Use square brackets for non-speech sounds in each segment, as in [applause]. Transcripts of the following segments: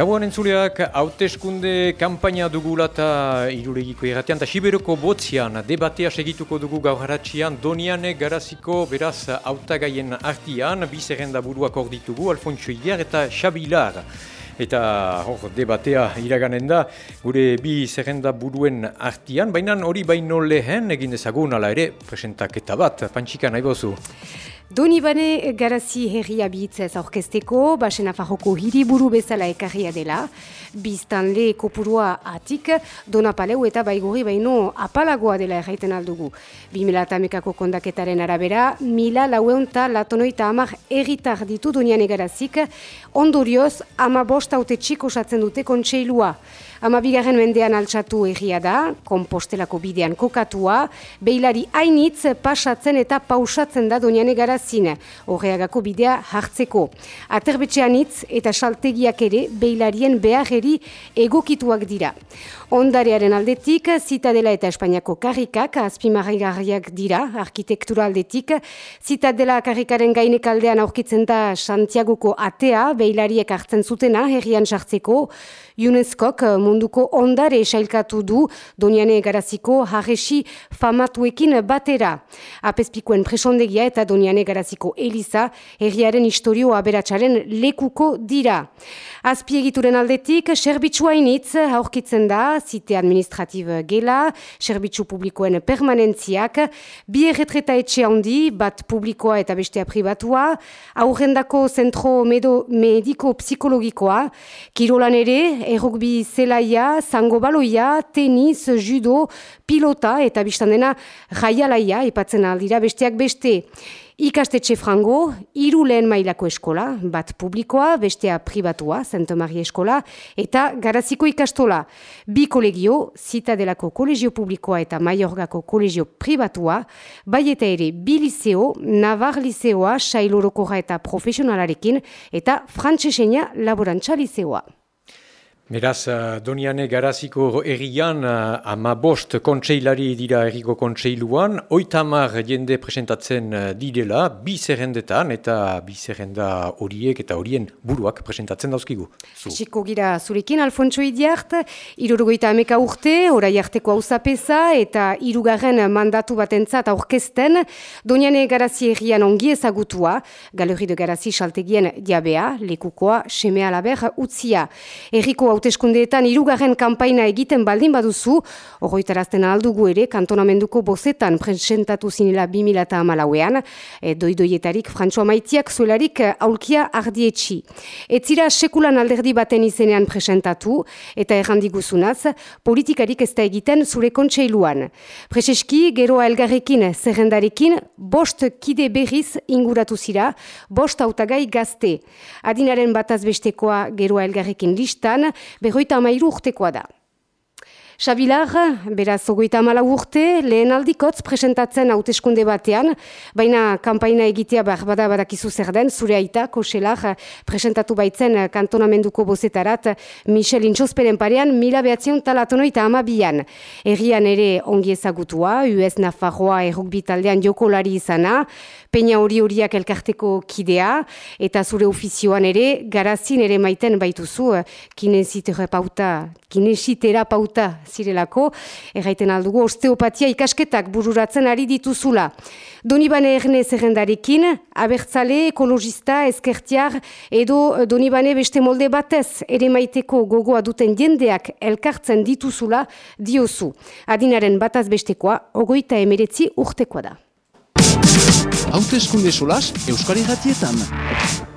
Gauan entzuleak, hauteskunde kampaina dugula eta irulegiko irratian, eta Siberoko botzian debatea segituko dugu gauharatxian, Doniane Garaziko beraz hautagaien artian, bizerrenda buruak hor ditugu, Alfonso Idiar eta Xabilar. Eta hor, debatea iraganen da, gure bi zerrenda buruen artian, baina hori baino lehen egin dezagun ala ere presentaketa bat, pantxika nahi bozu. Doni bane garazi herria bihitzez aurkesteko, basen afajoko hiriburu bezala ekarria dela, biztan le kopurua atik, dona paleu eta baigori baino apalagoa dela erraiten aldugu. 2008ko kondaketaren arabera, mila laueun eta latonoita amak erritar ditu donian egarazik, ondorioz ama bost haute txiko osatzen dute kontseilua. Ama bigarren mendean altxatu egia da, kompostelako bidean kokatua, behilari hainitz pasatzen eta pausatzen da donian egarazin, horreagako bidea hartzeko. Aterbetxean hitz eta saltegiak ere behilarien beharreri egokituak dira. Ondarearen aldetik, Zitadela eta Espainiako karrikak azpimarrigarriak dira, arkitektura aldetik. Zitadela karrikaren gainek aldean aurkitzen da Santiagoko atea, behilariek hartzen zutena, herrian sartzeko. UNESCOk munduko ondare esailkatu du Doniane Garaziko harresi famatuekin batera. Apespikoen presondegia eta Doniane Garaziko Eliza herriaren historio aberatsaren lekuko dira. Azpiegituren aldetik, serbitxua initz aurkitzen da, zite administrativ gela, serbitzu publikoen permanentziak, bi erretreta etxe handi, bat publikoa eta bestea privatua, aurrendako zentro mediko-psikologikoa, kirolan ere, errokbi zelaia, zango baloia, tenis, judo, pilota eta biztan dena jaialaia, ipatzen aldira besteak beste. Ikastetxe frango, hiru lehen mailako eskola, bat publikoa, bestea privatua, Santa Maria eskola, eta garaziko ikastola. Bi kolegio, Zitadelako kolegio publikoa eta Maiorgako kolegio privatua, bai eta ere bi liceo, Navar liceoa, Sailorokoja eta profesionalarekin, eta Frantsesenia laborantza liceoa. Beraz, uh, Doniane Garaziko errian uh, ama bost kontseilari dira erriko kontseiluan, oitamar jende presentatzen uh, direla, bi zerrendetan eta bi zerrenda horiek eta horien buruak presentatzen dauzkigu. Siko gira zurekin, Alfonso Idiart, irurugoita ameka urte, orai arteko hausapesa eta irugarren mandatu batentzat aurkesten, Doniane Garazi errian ongi ezagutua, Galerri de Garazi saltegien diabea, lekukoa, semea laber, utzia. Erriko hauteskundeetan hirugarren kanpaina egiten baldin baduzu, horroitarazten aldugu ere, kantonamenduko bozetan presentatu zinela 2008an, e, doidoietarik Frantsoa Maitiak zuelarik aulkia ardietxi. Etzira sekulan alderdi baten izenean presentatu, eta errandiguzunaz, politikarik ez da egiten zure kontseiluan. Prezeski, geroa elgarrekin zerrendarekin, bost kide berriz inguratu zira, bost autagai gazte. Adinaren bataz bestekoa geroa elgarrekin listan, berroita amairu urtekoa da. Xabilar, beraz, ogoita amala urte, lehen aldikotz presentatzen hauteskunde batean, baina kanpaina egitea behar bada badakizu zer den, zure aita, koselar, presentatu baitzen kantonamenduko bozetarat, Michel Intxosperen parean, mila behatzion talatono eta amabian. Errian ere ongi ezagutua, US Nafarroa errukbi taldean jokolari izana, peina hori horiak elkarteko kidea, eta zure ofizioan ere, garazin ere maiten baituzu, kinesiterapauta, kinesiterapauta zirelako, erraiten aldugu, osteopatia ikasketak bururatzen ari dituzula. Donibane erne zerrendarekin, abertzale, ekologista, ezkertiar, edo Donibane beste molde batez, ere maiteko gogoa duten jendeak elkartzen dituzula diozu. Adinaren bataz bestekoa, ogoita emeretzi urtekoa da. Haute eskunde solas, Euskari Gatietan.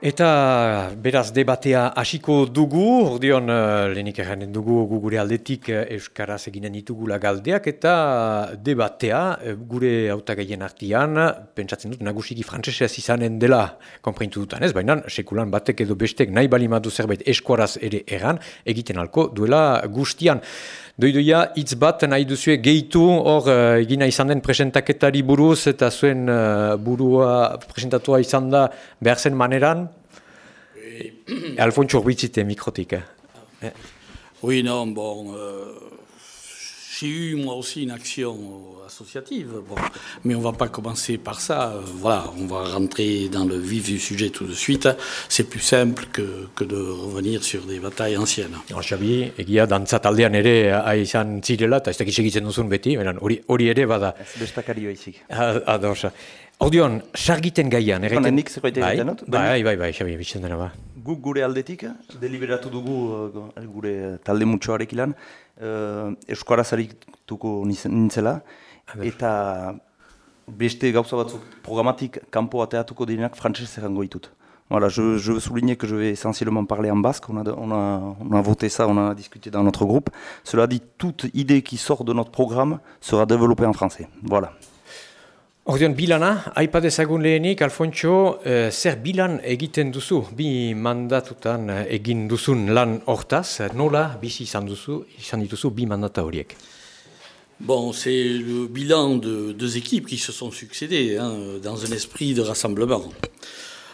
Eta beraz debatea hasiko dugu, ordeon uh, lehenik erranen dugu gure aldetik uh, Euskaraz eginen ditugula galdeak, eta debatea uh, gure autagaien artian, pentsatzen dut nagusiki frantzesez izanen dela konprintu dutan ez, baina sekulan batek edo bestek nahi balimatu zerbait eskuaraz ere erran, egiten alko duela gustian. Doidoia, hitz bat nahi duzue gehitu hor egina izan den presentaketari buruz eta zuen burua presentatua izan da behar zen maneran, Alfonso Urbitzite mikrotik. Eh? Oui, non, bon, euh, j'ai eu moi aussi une action associative, bon, mais on ne va pas commencer par ça. voilà, on va rentrer dans le vif du sujet tout de suite. C'est plus simple que, que de revenir sur des batailles anciennes. Alors, Xabi, egia dantza taldean ere izan zirela, eta ez dakiz egitzen duzun beti, hori, hori ere bada. Ez bestakari baizik. Ados. Ordion, sargiten gaian, erreiten... Nik zerbait egiten dut? Bai, bai, bai, Xabi, bitzen dena ba. Guk gure aldetik, deliberatu dugu uh, gure talde mutxoarek ilan, uh, Euskaraz harituko nintzela, eta beste gauza batzuk programatik kanpo ateatuko direnak frantzez errango ditut. Voilà, je, je, veux souligner que je vais essentiellement parler en basque. On a, on, a, on a voté ça, on a discuté dans notre groupe. Cela dit, toute idée qui sort de notre programme sera développée en français. Voilà. Ordeon, bilana, aipa dezagun lehenik, Alfontxo, eh, zer bilan egiten duzu, bi mandatutan eh, egin duzun lan hortaz, nola bizi izan duzu, izan dituzu bi mandata horiek? Bon, c'est le bilan de deux équipes qui se sont succédées hein, dans un esprit de rassemblement.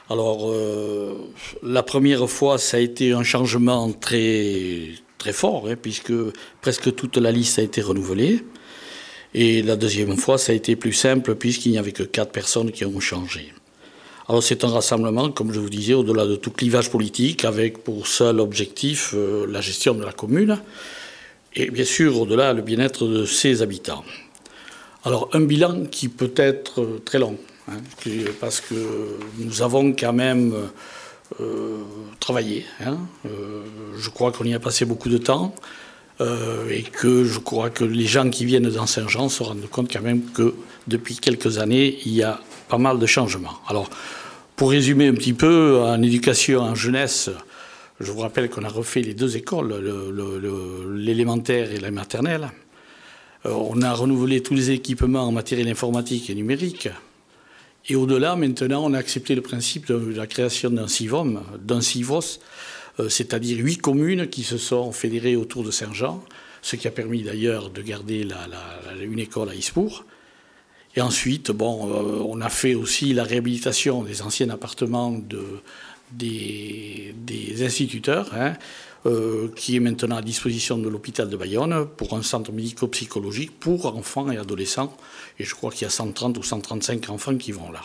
Alors, euh, la première fois, ça a été un changement très, très fort, hein, puisque presque toute la liste a été renouvelée. Et la deuxième fois, ça a été plus simple, puisqu'il n'y avait que quatre personnes qui ont changé. Alors, c'est un rassemblement, comme je vous disais, au-delà de tout clivage politique, avec pour seul objectif euh, la gestion de la commune, et bien sûr, au-delà, le bien-être de ses habitants. Alors, un bilan qui peut être très long. Hein, parce que nous avons quand même euh, travaillé. Hein, euh, je crois qu'on y a passé beaucoup de temps euh, et que je crois que les gens qui viennent dans Saint-Jean se rendent compte quand même que depuis quelques années, il y a pas mal de changements. Alors, pour résumer un petit peu, en éducation, en jeunesse, je vous rappelle qu'on a refait les deux écoles, l'élémentaire et la maternelle. on a renouvelé tous les équipements en matériel informatique et numérique. Et au-delà, maintenant, on a accepté le principe de la création d'un CIVOM, d'un CIVOS, euh, c'est-à-dire huit communes qui se sont fédérées autour de Saint-Jean, ce qui a permis d'ailleurs de garder une école à Ispour. Et ensuite, euh, on a fait aussi la réhabilitation des anciens appartements des, instituteurs. Hein. Euh, qui est maintenant à disposition de l'hôpital de Bayonne pour un centre médico-psychologique pour enfants et adolescents. Et je crois qu'il y a 130 ou 135 enfants qui vont là.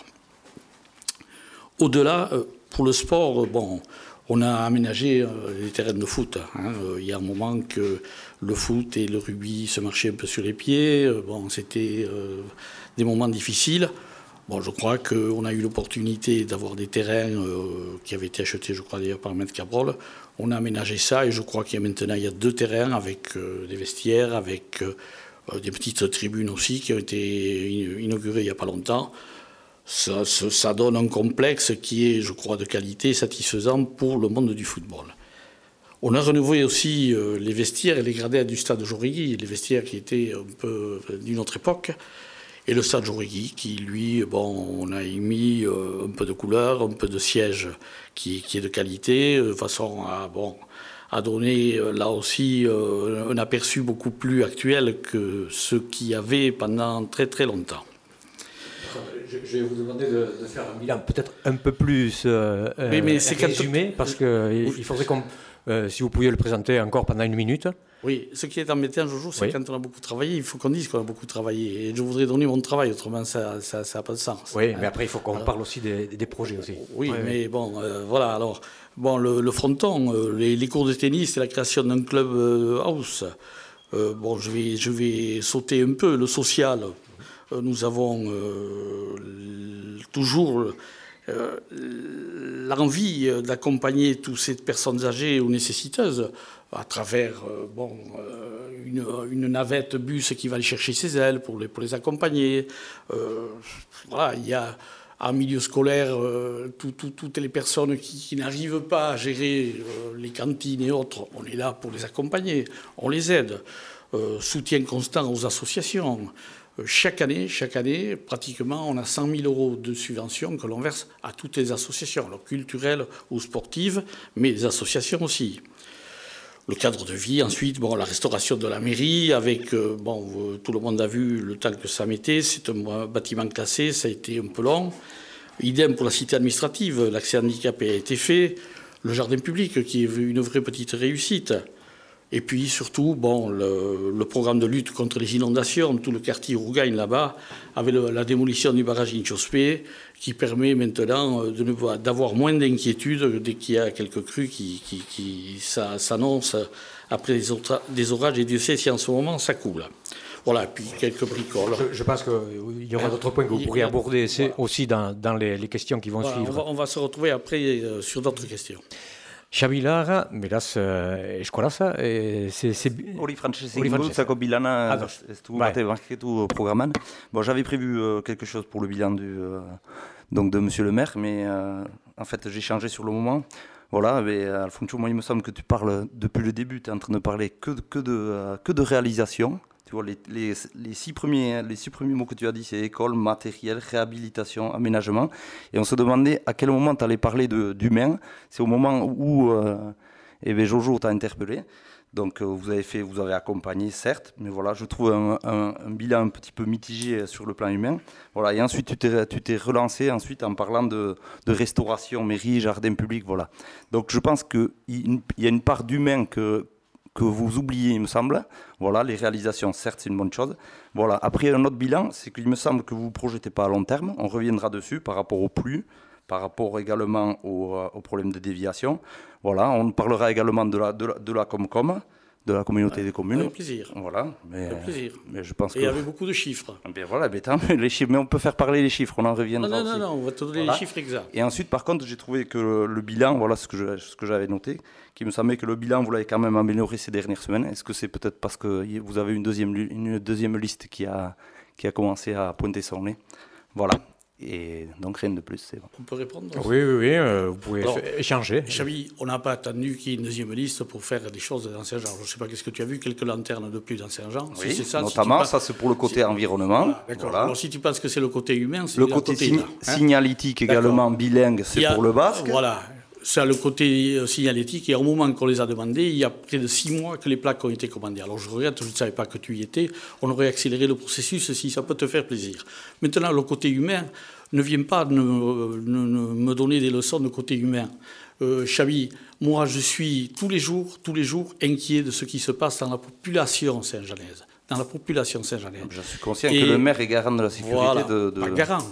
Au-delà, euh, pour le sport, bon, on a aménagé euh, les terrains de foot. Hein. Il y a un moment que le foot et le rugby se marchaient un peu sur les pieds. Bon, c'était des moments difficiles. Je crois qu'on a eu l'opportunité d'avoir des terrains qui avaient été achetés, je crois par Maître Cabrol, on a aménagé ça et je crois qu'il y a maintenant il y a deux terrains avec euh, des vestiaires, avec euh, euh, des petites tribunes aussi qui ont été inaugurées il n'y a pas longtemps. Ça, donne un complexe qui est, je crois, de qualité satisfaisant pour le monde du football. On a renouvelé aussi les vestiaires et les gradés du stade Jorigui, les vestiaires qui étaient un peu d'une autre époque. Et le stade Jorigui, qui lui, on a mis un peu de couleur, un peu de siège qui, est de qualité, de façon à, à donner euh, là aussi euh, un aperçu beaucoup plus actuel que ce qu'il y avait pendant très très longtemps. Je, vais vous demander de, faire un bilan peut-être un peu plus euh, mais résumé, parce qu'il faudrait qu'on euh, si vous pouviez le présenter encore pendant une minute. Oui, ce qui est embêtant, Jojo, c'est quand on a beaucoup travaillé, il faut qu'on dise qu'on a beaucoup travaillé. Et je voudrais donner mon travail, autrement ça n'a pas de sens. Oui, mais après, il faut qu'on parle aussi des, projets aussi. Oui, mais bon, euh, voilà. Alors, bon, le, fronton, euh, les, cours de tennis, c'est la création d'un club house. bon, je vais, je vais sauter un peu. Le social, nous avons toujours euh, l'envie d'accompagner toutes ces personnes âgées ou nécessiteuses à travers euh, bon, euh, une, navette bus qui va aller chercher ses ailes pour les, pour les accompagner. voilà, il y a en milieu scolaire toutes les personnes qui n'arrivent pas à gérer les cantines et autres. On est là pour les accompagner, on les aide. soutien constant aux associations. Euh, chaque année, chaque année, pratiquement, on a 100 000 euros de subventions que l'on verse à toutes les associations, alors culturelles ou sportives, mais les associations aussi. Le cadre de vie, ensuite, bon, la restauration de la mairie, avec, euh, bon, tout le monde a vu le temps que ça mettait, c'est un bâtiment classé, ça a été un peu long. Idem pour la cité administrative, l'accès handicapé a été fait. Le jardin public, qui est une vraie petite réussite. Et puis surtout, bon, le, programme de lutte contre les inondations, tout le quartier Rougagne là-bas, avec la démolition du barrage Inchospé, qui permet maintenant d'avoir moins d'inquiétude dès qu'il y a quelques crues qui, qui, s'annoncent après des, orages. Et Dieu sait si en ce moment ça coule. Voilà, puis quelques bricoles. Je, pense qu'il y aura d'autres points que vous pourriez aborder aussi dans, les, questions qui vont suivre. On va, se retrouver après euh, sur d'autres questions. Xabilar, beraz, uh, eskolaz, e, ze... ze... Hori frantzesek ingurutzako bilana ez du bate banketu programan. Bon, j'avais prévu euh, quelque chose pour le bilan du, euh, donc de Monsieur le maire, mais euh, en fait j'ai changé sur le moment. Voilà, mais Alfonso, moi il me semble que tu parles depuis le début, tu es en train de parler que que de, que de réalisation les, six premiers, les six premiers mots que tu as dit, c'est école, matériel, réhabilitation, aménagement. Et on se demandait à quel moment tu allais parler d'humain. C'est au moment où euh, eh ben, Jojo t'a interpellé. Donc euh, vous avez fait, vous avez accompagné, certes, mais voilà, je trouve un, bilan un petit peu mitigé sur le plan humain. Voilà, et ensuite tu t'es relancé ensuite en parlant de, de, restauration, mairie, jardin public, voilà. Donc je pense qu'il y a une part d'humain que que vous oubliez, il me semble. Voilà, les réalisations, certes, c'est une bonne chose. Voilà. Après, un autre bilan, c'est qu'il me semble que vous ne projetez pas à long terme. On reviendra dessus par rapport au plus, par rapport également au, euh, problème de déviation. Voilà, on parlera également de la, de la Comcom de la communauté des communes. Avec plaisir. Voilà. Mais, avec plaisir. Mais je pense Et avec beaucoup de chiffres. Bien voilà, mais, les chiffres, mais on peut faire parler les chiffres, on en reviendra non, non, Non, non, on va te donner les chiffres exacts. Et ensuite, par contre, j'ai trouvé que le, bilan, voilà ce que, ce que j'avais noté, qui me semblait que le bilan, vous l'avez quand même amélioré ces dernières semaines. Est-ce que c'est peut-être parce que vous avez une deuxième, une deuxième liste qui a, qui a commencé à pointer son nez? Voilà. Et donc rien de plus, c'est bon. On peut répondre Oui, oui, oui, euh, vous pouvez échanger. Chavi, on n'a pas attendu qu'il y ait une deuxième liste pour faire des choses dans Saint-Jean. Je ne sais pas, qu'est-ce que tu as vu Quelques lanternes de plus dans Saint-Jean Oui, si ça, notamment, ça c'est pour le côté environnement. D'accord. Alors si tu penses que c'est le côté humain, c'est le côté, côté hein signalétique également, bilingue, c'est pour le basque. Voilà, c'est le côté euh, signalétique. Et au moment qu'on les a demandés, il y a près de six mois que les plaques ont été commandées. Alors je regrette, je ne savais pas que tu y étais. On aurait accéléré le processus si ça peut te faire plaisir. Maintenant, le côté humain, ne viens pas me donner des leçons de côté humain. Euh, Chabi, moi je suis tous les jours, tous les jours inquiet de ce qui se passe dans la population saint-janaise. Dans la population saint-janaise. Je suis conscient que le maire est garant de la sécurité de, Pas garant,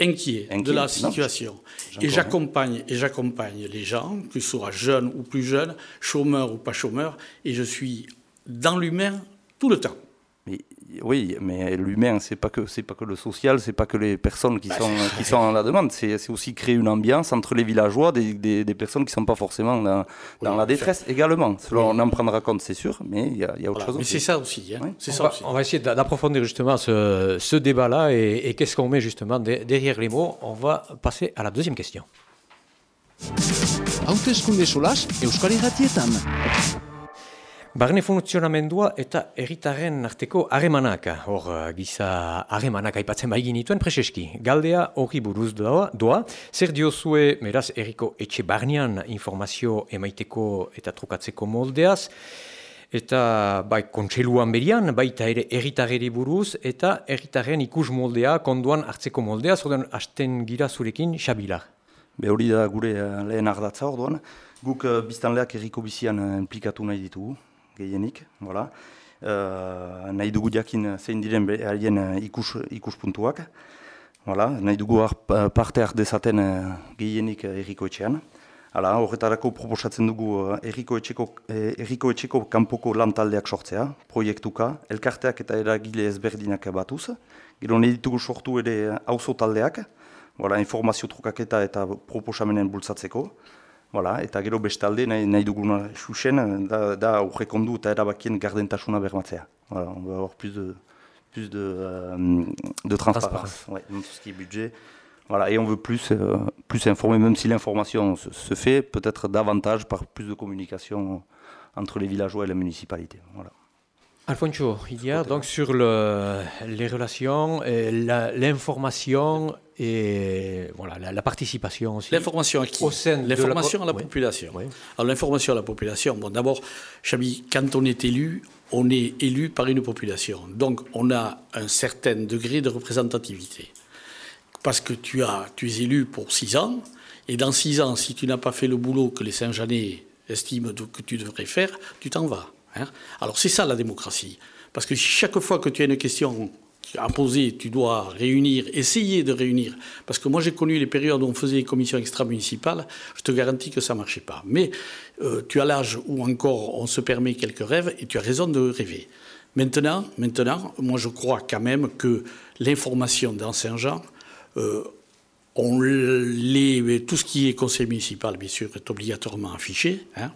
inquiet, de la situation. et j'accompagne et j'accompagne les gens, que ce soit jeunes ou plus jeunes, chômeurs ou pas chômeurs, et je suis dans l'humain tout le temps oui, mais l'humain, c'est pas que c'est pas que le social, c'est pas que les personnes qui bah, sont qui sont en la demande, c'est aussi créer une ambiance entre les villageois, des, des, personnes qui sont pas forcément dans, dans la détresse également. On en prendra compte, c'est sûr, mais il y a, y a, autre chose. Mais c'est ça aussi. Hein. on, ça va, aussi. on, va, essayer d'approfondir justement ce, ce débat-là et, et qu'est-ce qu'on met justement derrière les mots. On va passer à la deuxième question. Barne funtzionamendua eta erritaren arteko harremanaka, hor uh, giza harremanak aipatzen bai ginituen preseski. Galdea hori buruz doa, doa, zer diozue, meraz, erriko etxe barnean informazio emaiteko eta trukatzeko moldeaz, eta bai kontseluan berian, baita ere erritareri buruz, eta erritaren ikus moldea, konduan hartzeko moldea, zoden hasten gira zurekin, xabilar. Be hori da gure uh, lehen ardatza orduan, guk uh, biztanleak erriko bizian implikatu nahi ditugu, gehienik, voilà. Uh, nahi dugu jakin zein diren haien uh, ikus, ikuspuntuak, voilà. nahi dugu ar, parte har dezaten uh, gehienik erriko. Hala, horretarako proposatzen dugu erriko, etxeko, eh, erriko etxeko kanpoko lantaldeak sortzea, proiektuka, elkarteak eta eragile ezberdinak batuz. Gero nahi ditugu sortu ere auzo taldeak, voilà, informazio trukaketa eta proposamenen bultzatzeko. Voilà, eta gero bestalde nahi, nahi duguna xuxen, da, da aurrekondu eta erabakien gardentasuna bermatzea. Voilà, on va avoir plus de, plus de, euh, de transparence ouais, dans tout ce qui est budget. Voilà, et on veut plus, euh, plus informer, même si l'information se, se, fait, peut-être davantage par plus de communication entre les villageois et la municipalité. Voilà. Alfonso, il y a donc sur le, les relations, l'information et voilà, la, la participation aussi. L'information à qui Au sein L'information à la population. Alors l'information à la population, bon d'abord, Chabi, quand on est élu, on est élu par une population. Donc on a un certain degré de représentativité. Parce que tu, as, tu es élu pour six ans, et dans six ans, si tu n'as pas fait le boulot que les Saint-Jeanais estiment que tu devrais faire, tu t'en vas. Hein. Alors c'est ça la démocratie. Parce que chaque fois que tu as une question poser, tu dois réunir, essayer de réunir. Parce que moi, j'ai connu les périodes où on faisait des commissions extra-municipales, je te garantis que ça ne marchait pas. Mais euh, tu as l'âge où encore on se permet quelques rêves et tu as raison de rêver. Maintenant, maintenant moi, je crois quand même que l'information dans Saint-Jean, euh, les, tout ce qui est conseil municipal, bien sûr, est obligatoirement affiché. Hein.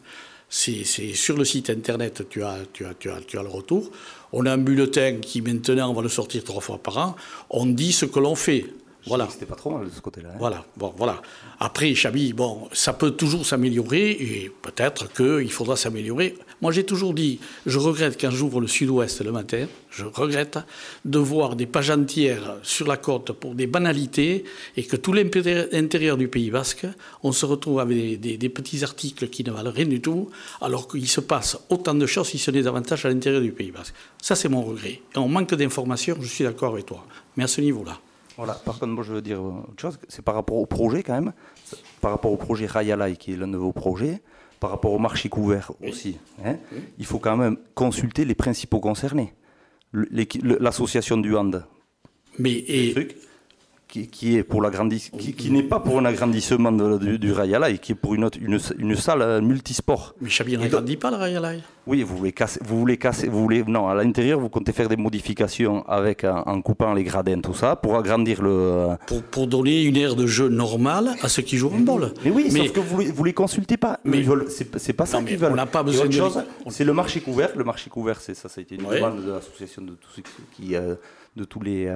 C'est sur le site internet, tu as, tu, as, tu, as, tu as le retour. On a un bulletin qui maintenant, on va le sortir trois fois par an. On dit ce que l'on fait. Voilà. C'était pas trop mal de ce côté-là. Hein. Voilà, bon, voilà. Après, Chabi, bon, ça peut toujours s'améliorer et peut-être qu'il faudra s'améliorer. Moi, j'ai toujours dit, je regrette quand j'ouvre le sud-ouest le matin, je regrette de voir des pages entières sur la côte pour des banalités et que tout l'intérieur du Pays Basque, on se retrouve avec des, petits articles qui ne valent rien du tout, alors qu'il se passe autant de choses si ce n'est davantage à l'intérieur du Pays Basque. Ça, c'est mon regret. Et on manque d'informations, je suis d'accord avec toi. Mais à ce niveau-là. Voilà. Par contre, moi, je veux dire autre chose. C'est par rapport au projet, quand même. Par rapport au projet Rayalai, qui est l'un de vos projets. Par rapport au marché couvert aussi. Hein. Il faut quand même consulter les principaux concernés. L'association du Hand. Mais et, qui, est pour qui, qui n'est pas pour un agrandissement du, du et qui est pour une, une, une salle euh, multisport. Mais Chabille n'agrandit pas le Rayalai Oui, vous voulez casser, vous voulez casser, vous voulez, non, à l'intérieur, vous comptez faire des modifications avec, en, coupant les gradins, tout ça, pour agrandir le... Euh, pour, pour donner une aire de jeu normale à ceux qui jouent en bol. Mais oui, mais, sauf que vous ne les consultez pas. Mais c'est pas ça qu'ils veulent. On n'a pas besoin de... Chose, c'est le marché couvert. Le marché couvert, c'est ça, ça a été une demande de l'association de tous ceux qui... Euh, de tous les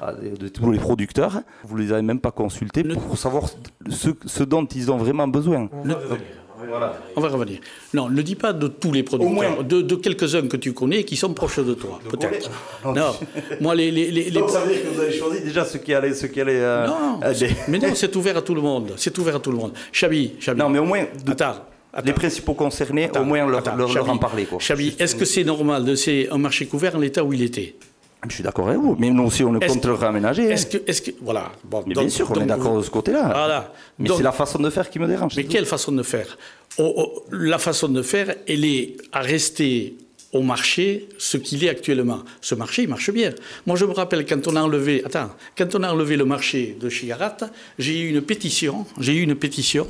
de tous les producteurs. Vous ne les avez même pas consultés pour savoir ce, dont ils ont vraiment besoin. On va revenir. Non, ne dis pas de tous les producteurs, de, quelques-uns que tu connais qui sont proches de toi, peut-être. Non, moi les... les, les, Donc, ça veut dire que vous avez choisi déjà ce qui allait... Ce qui allait euh, non, euh, mais non, c'est ouvert à tout le monde. C'est ouvert à tout le monde. Chabi, Chabi. Non, mais au moins... De... Les principaux concernés, au moins leur, leur, en parler. Chabi, est-ce que c'est normal de c'est un marché couvert en l'état où il était? Je suis d'accord avec vous, mais nous aussi on est, contre le réaménager. Est-ce que, est que, voilà, bon, mais bien sûr, on est d'accord de ce côté-là. Voilà. Mais c'est la façon de faire qui me dérange. Mais quelle façon de faire? Oh, oh, La façon de faire, elle est à rester au marché ce qu'il est actuellement. Ce marché, il marche bien. Moi, je me rappelle quand on a enlevé, attends, quand on a enlevé le marché de Chigarat, j'ai eu une pétition, j'ai eu une pétition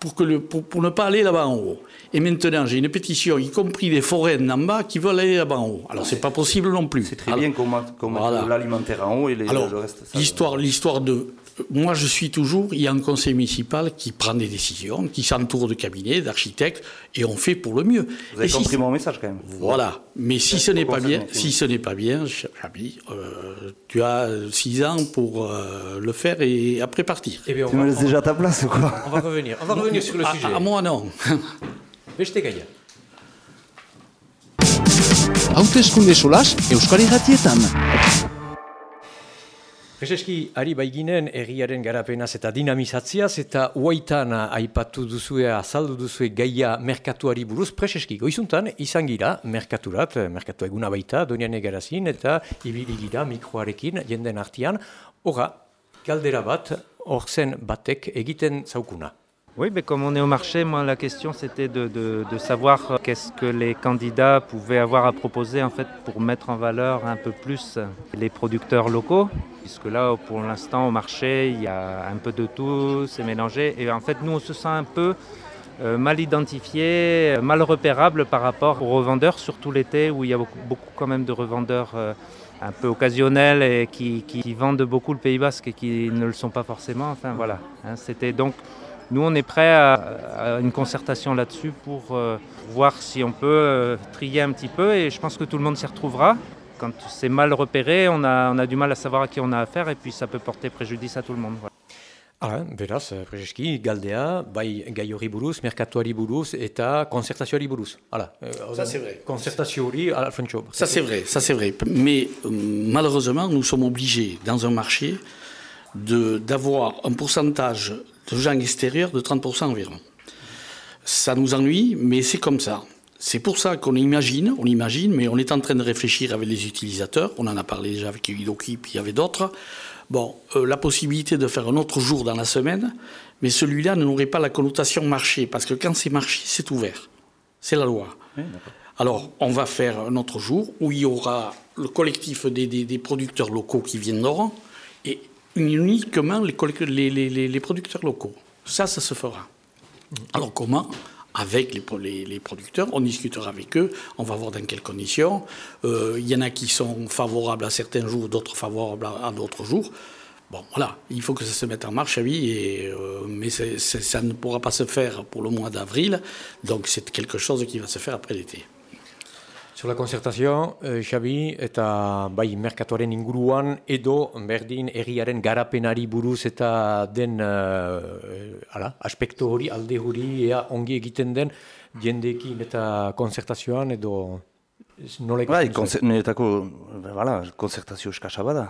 pour, que le, pour, ne pas aller là-bas en haut. Et maintenant, j'ai une pétition, y compris des forêts en bas, qui veulent aller là-bas en haut. Alors, c'est pas possible non plus. C'est très bien qu'on voilà. l'alimentaire en haut et les, Alors, le reste. L'histoire, l'histoire de. Moi, je suis toujours. Il y a un conseil municipal qui prend des décisions, qui s'entoure de cabinets, d'architectes, et on fait pour le mieux. Vous avez compris mon message quand même. Voilà. Mais si ce n'est pas bien, si ce n'est pas bien, Chabi, euh, tu as six ans pour euh, le faire et après partir. Eh bien, tu me laisses déjà ta place ou quoi On va revenir. On va revenir sur le sujet. À moi, non. [laughs] Hautezkunde solas, Euskari Gatietan. Prezeski, ari baiginen erriaren garapenaz eta dinamizatziaz eta uaitan aipatu duzue, azaldu duzue gaia merkatuari buruz. Prezeski, goizuntan izan gira merkaturat, merkatu eguna baita, donian egarazin eta ibili gira mikroarekin jenden artian. Hora, galdera bat, hor zen batek egiten zaukuna. Oui, mais comme on est au marché, moi la question c'était de, de, de, savoir euh, qu'est-ce que les candidats pouvaient avoir à proposer en fait pour mettre en valeur un peu plus les producteurs locaux, puisque là pour l'instant au marché il y a un peu de tout, c'est mélangé, et en fait nous on se sent un peu euh, mal identifié, mal repérable par rapport aux revendeurs, surtout l'été où il y a beaucoup, quand même de revendeurs. Euh, un peu occasionnels et qui, vendent beaucoup le Pays Basque et qui ne le sont pas forcément. Enfin voilà, hein, c'était donc nous, on est prêt à, une concertation là-dessus pour euh, voir si on peut euh, trier un petit peu et je pense que tout le monde s'y retrouvera. Quand c'est mal repéré, on a, on a du mal à savoir à qui on a affaire et puis ça peut porter préjudice à tout le monde. Voilà. Hala, beraz, Prezeski, galdea, bai gai hori buruz, merkatuari buruz eta konzertazioari buruz. Hala, ça c'est vrai. Concertation hori, Alfonso. Ça c'est vrai, ça c'est vrai. Mais euh, malheureusement, nous sommes obligés, dans un marché, d'avoir un pourcentage de gens extérieurs de 30% environ. Ça nous ennuie, mais c'est comme ça. C'est pour ça qu'on imagine, on imagine, mais on est en train de réfléchir avec les utilisateurs. On en a parlé déjà avec Idoki, puis il y avait d'autres. Bon, euh, la possibilité de faire un autre jour dans la semaine, mais celui-là n'aurait pas la connotation marché, parce que quand c'est marché, c'est ouvert. C'est la loi. Alors, on va faire un autre jour où il y aura le collectif des, producteurs locaux qui viendront et uniquement les, les, producteurs locaux. Ça, ça se fera. Alors, comment? Avec les, producteurs, on discutera avec eux, on va voir dans quelles conditions. Euh, il y en a qui sont favorables à certains jours, d'autres favorables à d'autres jours. Bon, voilà, il faut que ça se mette en marche, oui, euh, mais ça ne pourra pas se faire pour le mois d'avril, donc c'est quelque chose qui va se faire après l'été. Sur la concertation, eh, Xabi, eta bai merkatuaren inguruan edo berdin erriaren garapenari buruz eta den uh, ala, aspektu hori, alde hori, ea ongi egiten den jendeekin eta konzertazioan edo nola? Bai, niretako, bala, konzertazio eskasa bada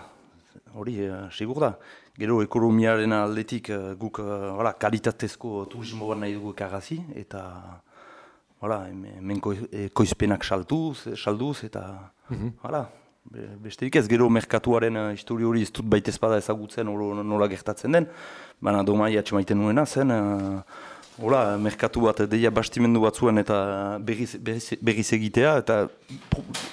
hori, uh, sigur da. Gero ekonomiaren aldetik uh, guk uh, kalitatezko turismo bat nahi dugu kagazi, eta voilà, hemen koizpenak saltuz, salduz, eta mm -hmm. besteik ez gero merkatuaren uh, histori hori ez dut baita ezpada ezagutzen nola gertatzen den, baina domai atxemaiten nuena zen, Hola, merkatu bat, deia bastimendu bat zuen eta berriz, berriz, berriz egitea, eta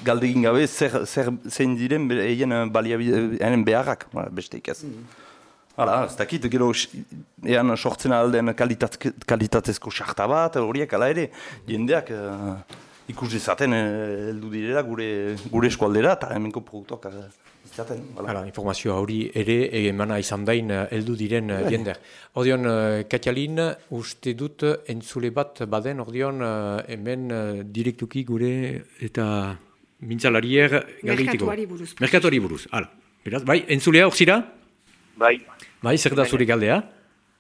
galdegin gabe zer, zer zein diren egin baliabideen beharrak, beste ikaz. Mm Hala, ez dakit, gero ean sortzen alden kalitat, kalitatezko sarta bat, horiek ala ere, jendeak uh, ikus dezaten uh, heldu direla gure, gure eskualdera eta hemenko produktuak uh, izaten. Hala, informazioa hori ere emana izan dain eh, heldu diren uh, jender. Ordion, uh, Katialin, uste dut entzule bat baden, ordion, uh, hemen uh, direktuki gure eta mintzalarier galeiteko. Merkatuari buruz. Merkatuari buruz, hala. Beraz, bai, entzulea hor zira? Bai. Bai, zer da zure galdea?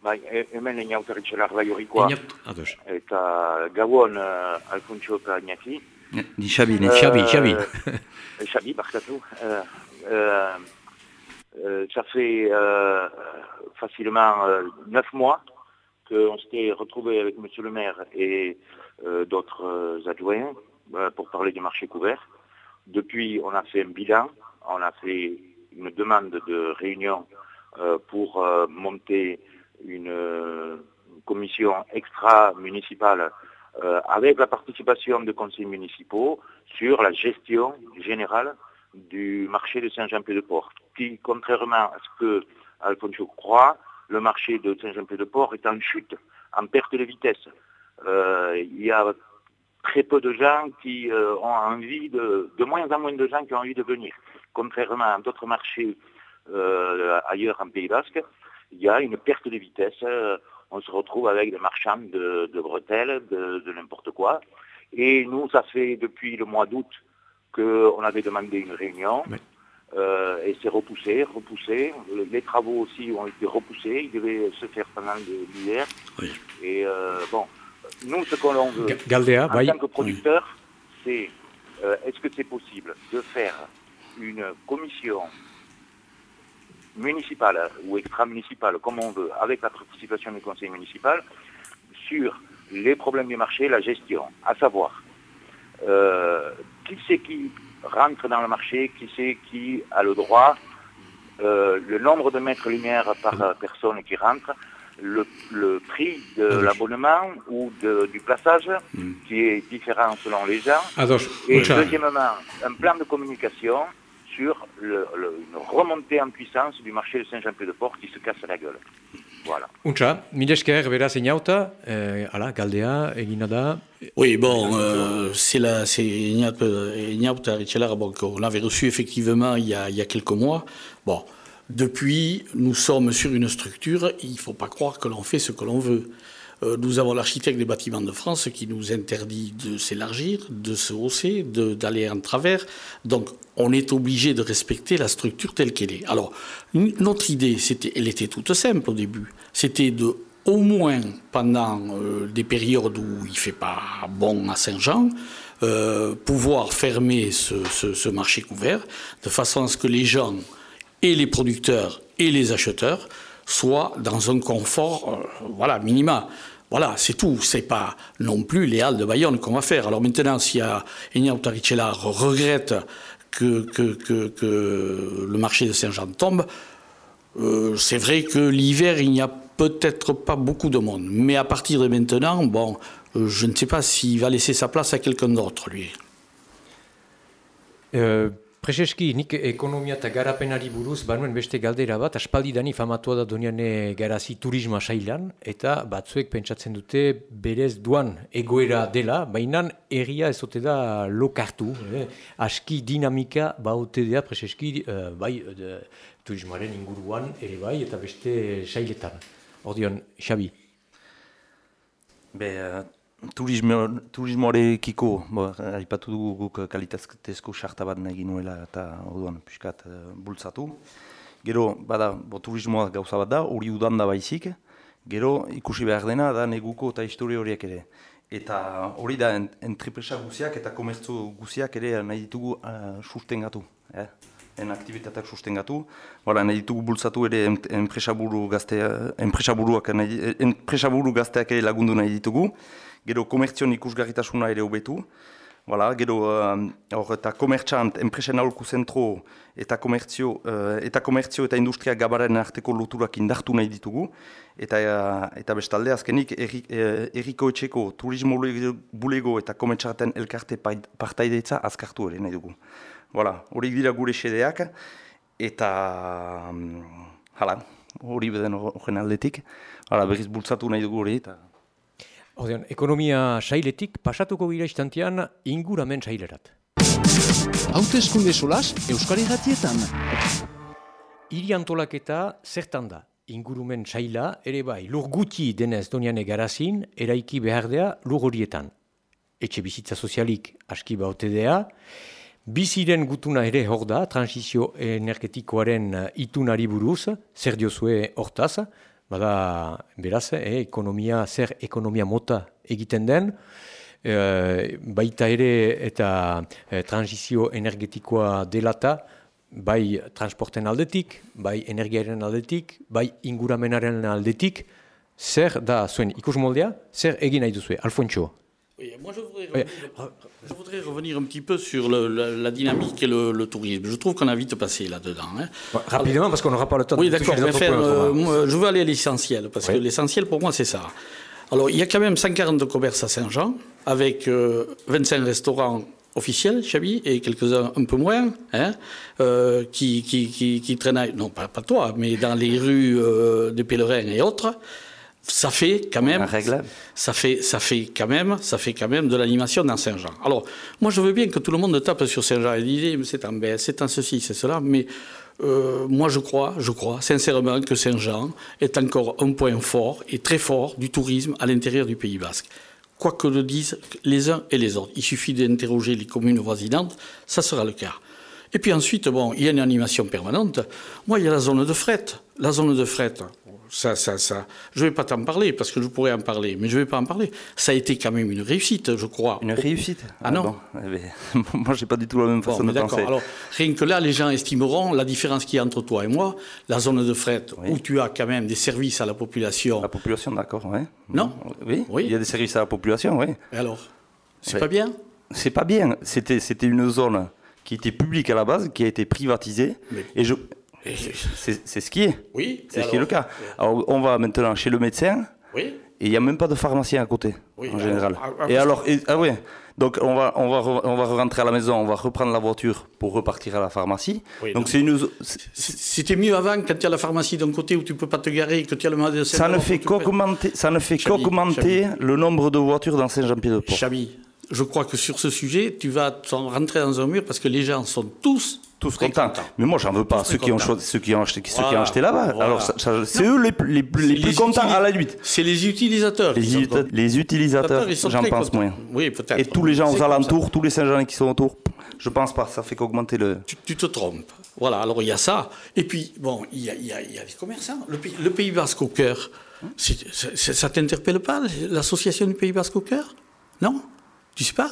Bai, hemen eniauteritxelar bai horikoa. Eta gauan uh, Alfonso eta Iñaki. Ni Xabi, ni Xabi, Xabi. Xabi, barkatu. Uh, Euh, euh, ça fait euh, facilement neuf mois qu'on s'était retrouvé avec Monsieur le maire et d'autres adjoints pour parler du marché couvert. Depuis, on a fait un bilan, on a fait une demande de réunion pour monter une commission extra-municipale avec la participation de conseils municipaux sur la gestion générale du marché de Saint-Jean-Pied-de-Port, qui, contrairement à ce que Alfonso croit, le marché de Saint-Jean-Pied-de-Port est en chute, en perte de vitesse. Euh, il y a très peu de gens qui euh, ont envie de, de moins en moins de gens qui ont envie de venir. Contrairement à d'autres marchés euh, ailleurs en Pays Basque, il y a une perte de vitesse. on se retrouve avec des marchands de, bretelles, de, de n'importe quoi. Et nous, ça fait depuis le mois d'août qu'on avait demandé une réunion. Euh, et c'est repoussé, repoussé. Les travaux aussi ont été repoussés. Ils devaient se faire pendant l'hiver. Et euh, bon, nous, ce qu'on veut, en tant que producteur, c'est euh, est-ce que c'est possible de faire une commission municipale ou extra-municipale, comme on veut, avec la participation du conseil municipal, sur les problèmes du marché, la gestion, à savoir euh, qui c'est qui rentre dans le marché, qui c'est qui a le droit, euh, le nombre de mètres lumière par personne qui rentre, le, prix de ah, l'abonnement ou du passage mmh. qui est différent selon les gens. Ah, et deuxièmement, un plan de communication sur le, une remontée en puissance du marché de Saint-Jean-Pied-de-Port qui se casse la gueule. Voilà. Untsa, milesker beraz inauta, eh, ala, galdea, egina da. Oui, bon, euh, c'est la, c'est Richelard, bon, qu'on avait reçu effectivement il y, a, il y a quelques mois. Bon, depuis, nous sommes sur une structure, il ne faut pas croire que l'on fait ce que l'on veut. Euh, nous avons l'architecte des bâtiments de France qui nous interdit de s'élargir, de se hausser, d'aller en travers. Donc, on est obligé de respecter la structure telle qu'elle est. Alors, notre idée, elle était toute simple au début. C'était de, au moins pendant euh, des périodes où il ne fait pas bon à Saint-Jean, euh, pouvoir fermer ce, marché couvert, de façon à ce que les gens, et les producteurs, et les acheteurs, soient dans un confort, voilà, minima. Voilà, c'est tout. C'est pas non plus les Halles de Bayonne qu'on va faire. Alors maintenant, si Enya Taricella regrette que, que, le marché de Saint-Jean tombe, euh, c'est vrai que l'hiver, il n'y a peut-être pas beaucoup de monde. Mais à partir de maintenant, bon, euh, je ne sais pas s'il va laisser sa place à quelqu'un d'autre, lui. Prezeski, nik ekonomia eta garapenari buruz, banuen beste galdera bat, aspaldi dani famatua da doniane garazi turisma sailan, eta batzuek pentsatzen dute berez duan egoera dela, baina erria ez ote da lokartu, eh? aski dinamika baute da Prezeski, uh, bai, de, turismoaren inguruan ere bai, eta beste sailetan. Ordion, Xabi. Be, turismo, turismoarekiko, haipatu dugu guk kalitatezko sarta bat nahi ginuela eta orduan piskat uh, bultzatu. Gero, bada, bo, turismoa gauza bat da, hori udan da baizik, gero ikusi behar dena da neguko eta historia horiek ere. Eta hori da, entrepresa guziak eta komertzu guziak ere nahi ditugu uh, sustengatu. Eh? en aktibitateak sustengatu. Voilà, nahi ditugu bultzatu ere enpresaburu gaztea, enpresaburuak, enpresaburu gazteak ere lagundu nahi ditugu gero komertzion ikusgarritasuna ere hobetu. Voilà, gero uh, eta komertxant, enpresen aholku zentro eta komertzio, uh, eta komertzio eta industria gabaren arteko loturak indartu nahi ditugu. Eta, uh, eta bestalde, azkenik, erriko etxeko turismo bulego eta komertxaten elkarte partaideitza azkartu ere nahi dugu. Voilà, hori dira gure xedeak eta um, hala, hori beden horren aldetik. Hala, berriz bultzatu nahi dugu hori eta... Odean, ekonomia sailetik pasatuko gira istantean inguramen sailerat. Haute eskunde solas, Euskari Gatietan. Iri antolaketa zertan da. Ingurumen saila ere bai lur guti denez doniane garazin eraiki behardea lur horietan. Etxe bizitza sozialik aski bautedea. Biziren gutuna ere hor da, transizio energetikoaren itunari buruz, zer diozue hortaz, Bada, beraz, eh, ekonomia, zer ekonomia mota egiten den, eh, baita ere eta eh, transizio energetikoa delata, bai transporten aldetik, bai energiaren aldetik, bai inguramenaren aldetik, zer da zuen ikus moldea, zer egin nahi duzue, Alfonso? Oui, moi je voudrais, revenir, je voudrais, revenir, un petit peu sur le, la, la, dynamique et le, le, tourisme. Je trouve qu'on a vite passé là-dedans. Hein. rapidement, Alors, parce qu'on n'aura pas le temps oui, de toucher les faire, euh, Je veux aller à l'essentiel, parce oui. que l'essentiel pour moi c'est ça. Alors il y a quand même 140 commerces à Saint-Jean, avec euh, 25 restaurants officiels, Chabi, et quelques-uns un peu moins, hein, euh, qui, qui, qui, qui traînaient, non pas, pas toi, mais dans les rues euh, des pèlerins et autres ça fait quand même ça fait ça fait quand même ça fait quand même de l'animation dans Saint-Jean. Alors moi je veux bien que tout le monde tape sur Saint-Jean et dise c'est un baisse, c'est un ceci, c'est cela, mais euh, moi je crois, je crois sincèrement que Saint-Jean est encore un point fort et très fort du tourisme à l'intérieur du Pays Basque. Quoi que le disent les uns et les autres, il suffit d'interroger les communes voisinantes, ça sera le cas. Et puis ensuite, bon, il y a une animation permanente. Moi, il y a la zone de fret. La zone de fret, ça, ça, ça. Je ne vais pas t'en parler parce que je pourrais en parler, mais je ne vais pas en parler. Ça a été quand même une réussite, je crois. Une réussite? Ah, non bon, eh [laughs] bien, Moi, j'ai pas du tout la même façon bon, de penser. Alors, rien que là, les gens estimeront la différence qu'il y a entre toi et moi. La zone de fret, oui. où tu as quand même des services à la population. La population, d'accord, oui. Non? Oui, oui, il y a des services à la population, oui. Et alors? C'est pas bien? C'est pas bien. C'était une zone qui était publique à la base, qui a été privatisée. Mais... Et je, c'est ce qui est. Oui. C'est ce qui est le cas. Alors, on va maintenant chez le médecin. Oui. Et il n'y a même pas de pharmacien à côté, oui, en général. Et alors, et, ah oui. Donc on va, on, va, on va rentrer à la maison, on va reprendre la voiture pour repartir à la pharmacie. Oui, donc c'est une. C'était mieux avant quand il y a la pharmacie d'un côté où tu peux pas te garer, que tu as le magasin. Ça ne fait qu'augmenter, ça ne fait qu'augmenter le nombre de voitures dans Saint-Jean-Pied-de-Port. Chabi, je crois que sur ce sujet, tu vas rentrer dans un mur parce que les gens sont tous tous contents. Content. Mais moi, j'en veux pas. Ceux qui, ont ceux qui ont acheté, voilà. ceux qui ont acheté là-bas. Voilà. Alors, c'est eux les, les, les, les plus contents à la limite. C'est les utilisateurs. Les, uti les utilisateurs, j'en pense contents. moins. Oui, peut-être. Et tous les gens aux alentours, tous les Saint-Jean qui sont autour, je pense pas. Ça fait qu'augmenter le. Tu, tu, te trompes. Voilà. Alors il y a ça. Et puis bon, il y a, il y a, il y a les commerçants. Le, pays, le Pays Basque au cœur. C est, c est, ça t'interpelle pas l'association du Pays Basque au cœur? Non? Tu sais pas?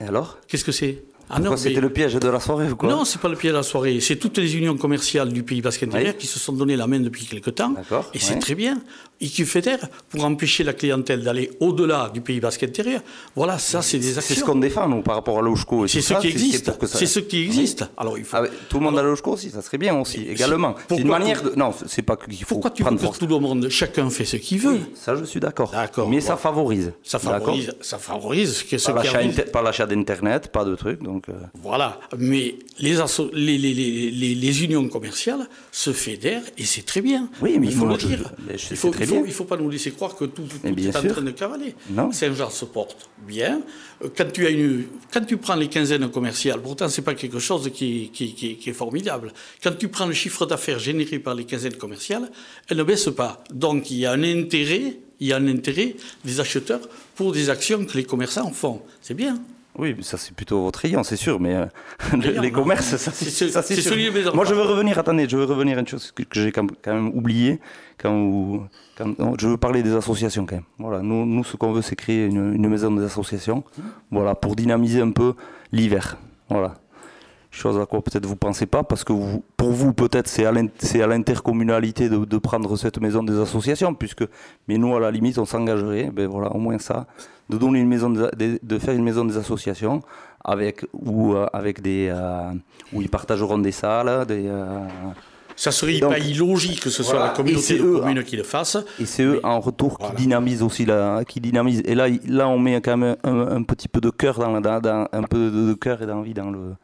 Et alors? Qu'est-ce que c'est? Ah non, c'était mais... le piège de la soirée ou quoi Non, c'est pas le piège de la soirée. C'est toutes les unions commerciales du Pays Basque intérieur oui. qui se sont donné la main depuis quelque temps. Et c'est très bien. Et qui fédèrent pour empêcher la clientèle d'aller au-delà du Pays Basque intérieur. Voilà, ça, c'est des actions. C'est ce qu'on défend, nous, par rapport à l'OUJCO. C'est ce, qui existe. C'est ce qui existe. Alors, il faut... ah, tout le monde à l'OUJCO aussi, ça serait bien aussi, également. C'est une manière de... Non, c'est pas qu'il faut Pourquoi tu veux que tout le monde, chacun fait ce qu'il veut oui, Ça, je suis d'accord. D'accord. Mais ça favorise. Ça favorise, ça favorise. Ce par l'achat d'internet, pas de trucs. Donc Donc, euh, Voilà, mais les, les, les, les, unions commerciales se fédèrent et c'est très bien. Oui, mais il faut le dire. il faut, il faut, pas nous laisser croire que tout, tout est en train de cavaler. Saint-Jean se porte bien. Euh, quand tu, as une, quand tu prends les quinzaines commerciales, pourtant c'est pas quelque chose qui, qui, qui, qui, est formidable. Quand tu prends le chiffre d'affaires généré par les quinzaines commerciales, elles ne baissent pas. Donc il y a un intérêt, il y a un intérêt des acheteurs pour des actions que les commerçants font. C'est bien. Oui, ça c'est plutôt votre rayon, c'est sûr, mais euh, les commerces, ça c'est sûr. Moi je veux revenir, attendez, je veux revenir à une chose que, j'ai quand même oublié, quand, je veux parler des associations quand même. Voilà, nous, nous ce qu'on veut c'est créer une, maison des associations, voilà, pour dynamiser un peu l'hiver. Voilà. Chose à quoi peut-être vous pensez pas, parce que pour vous peut-être c'est à l'intercommunalité de, de, prendre cette maison des associations, puisque, mais nous à la limite on s'engagerait, ben voilà, au moins ça, de donner une maison de, faire une maison des associations avec ou euh, avec des euh, où ils partageront des salles des euh, ça serait pas illogique que ce soit la communauté de communes qui le fasse. Et c'est eux en retour qui dynamisent aussi la, qui dynamise. Et là, là, on met quand même un, petit peu de cœur dans, dans, un peu de cœur et d'envie dans le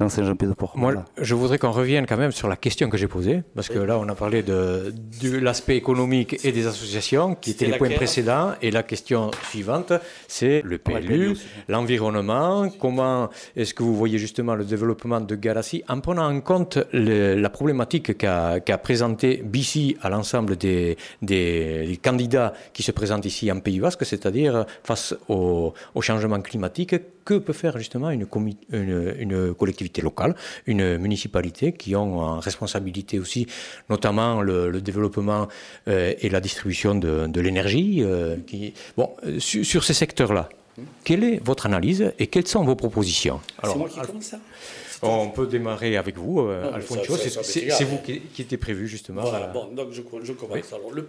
dans Saint-Jean-Pied-de-Port. Moi, je voudrais qu'on revienne quand même sur la question que j'ai posée, parce que là, on a parlé de, de l'aspect économique et des associations, qui étaient les points précédents, et la question suivante, c'est le PLU, l'environnement, comment est-ce que vous voyez justement le développement de Galassi, en prenant en compte la problématique qu'a qu présentée BC à l'ensemble des, des, candidats qui se présentent ici en Pays Basque, c'est-à-dire face au, au changement climatique, que peut faire justement une, une, une, collectivité locale, une municipalité qui ont en responsabilité aussi notamment le, développement euh, et la distribution de, de l'énergie. Euh, bon, euh, sur, ces secteurs-là, quelle est votre analyse et quelles sont vos propositions? C'est moi qui commence ça on peut démarrer avec vous, euh, Alfonso. C'est vous qui, qui était prévu justement. Voilà, bon, donc je, je commence. Alors, le,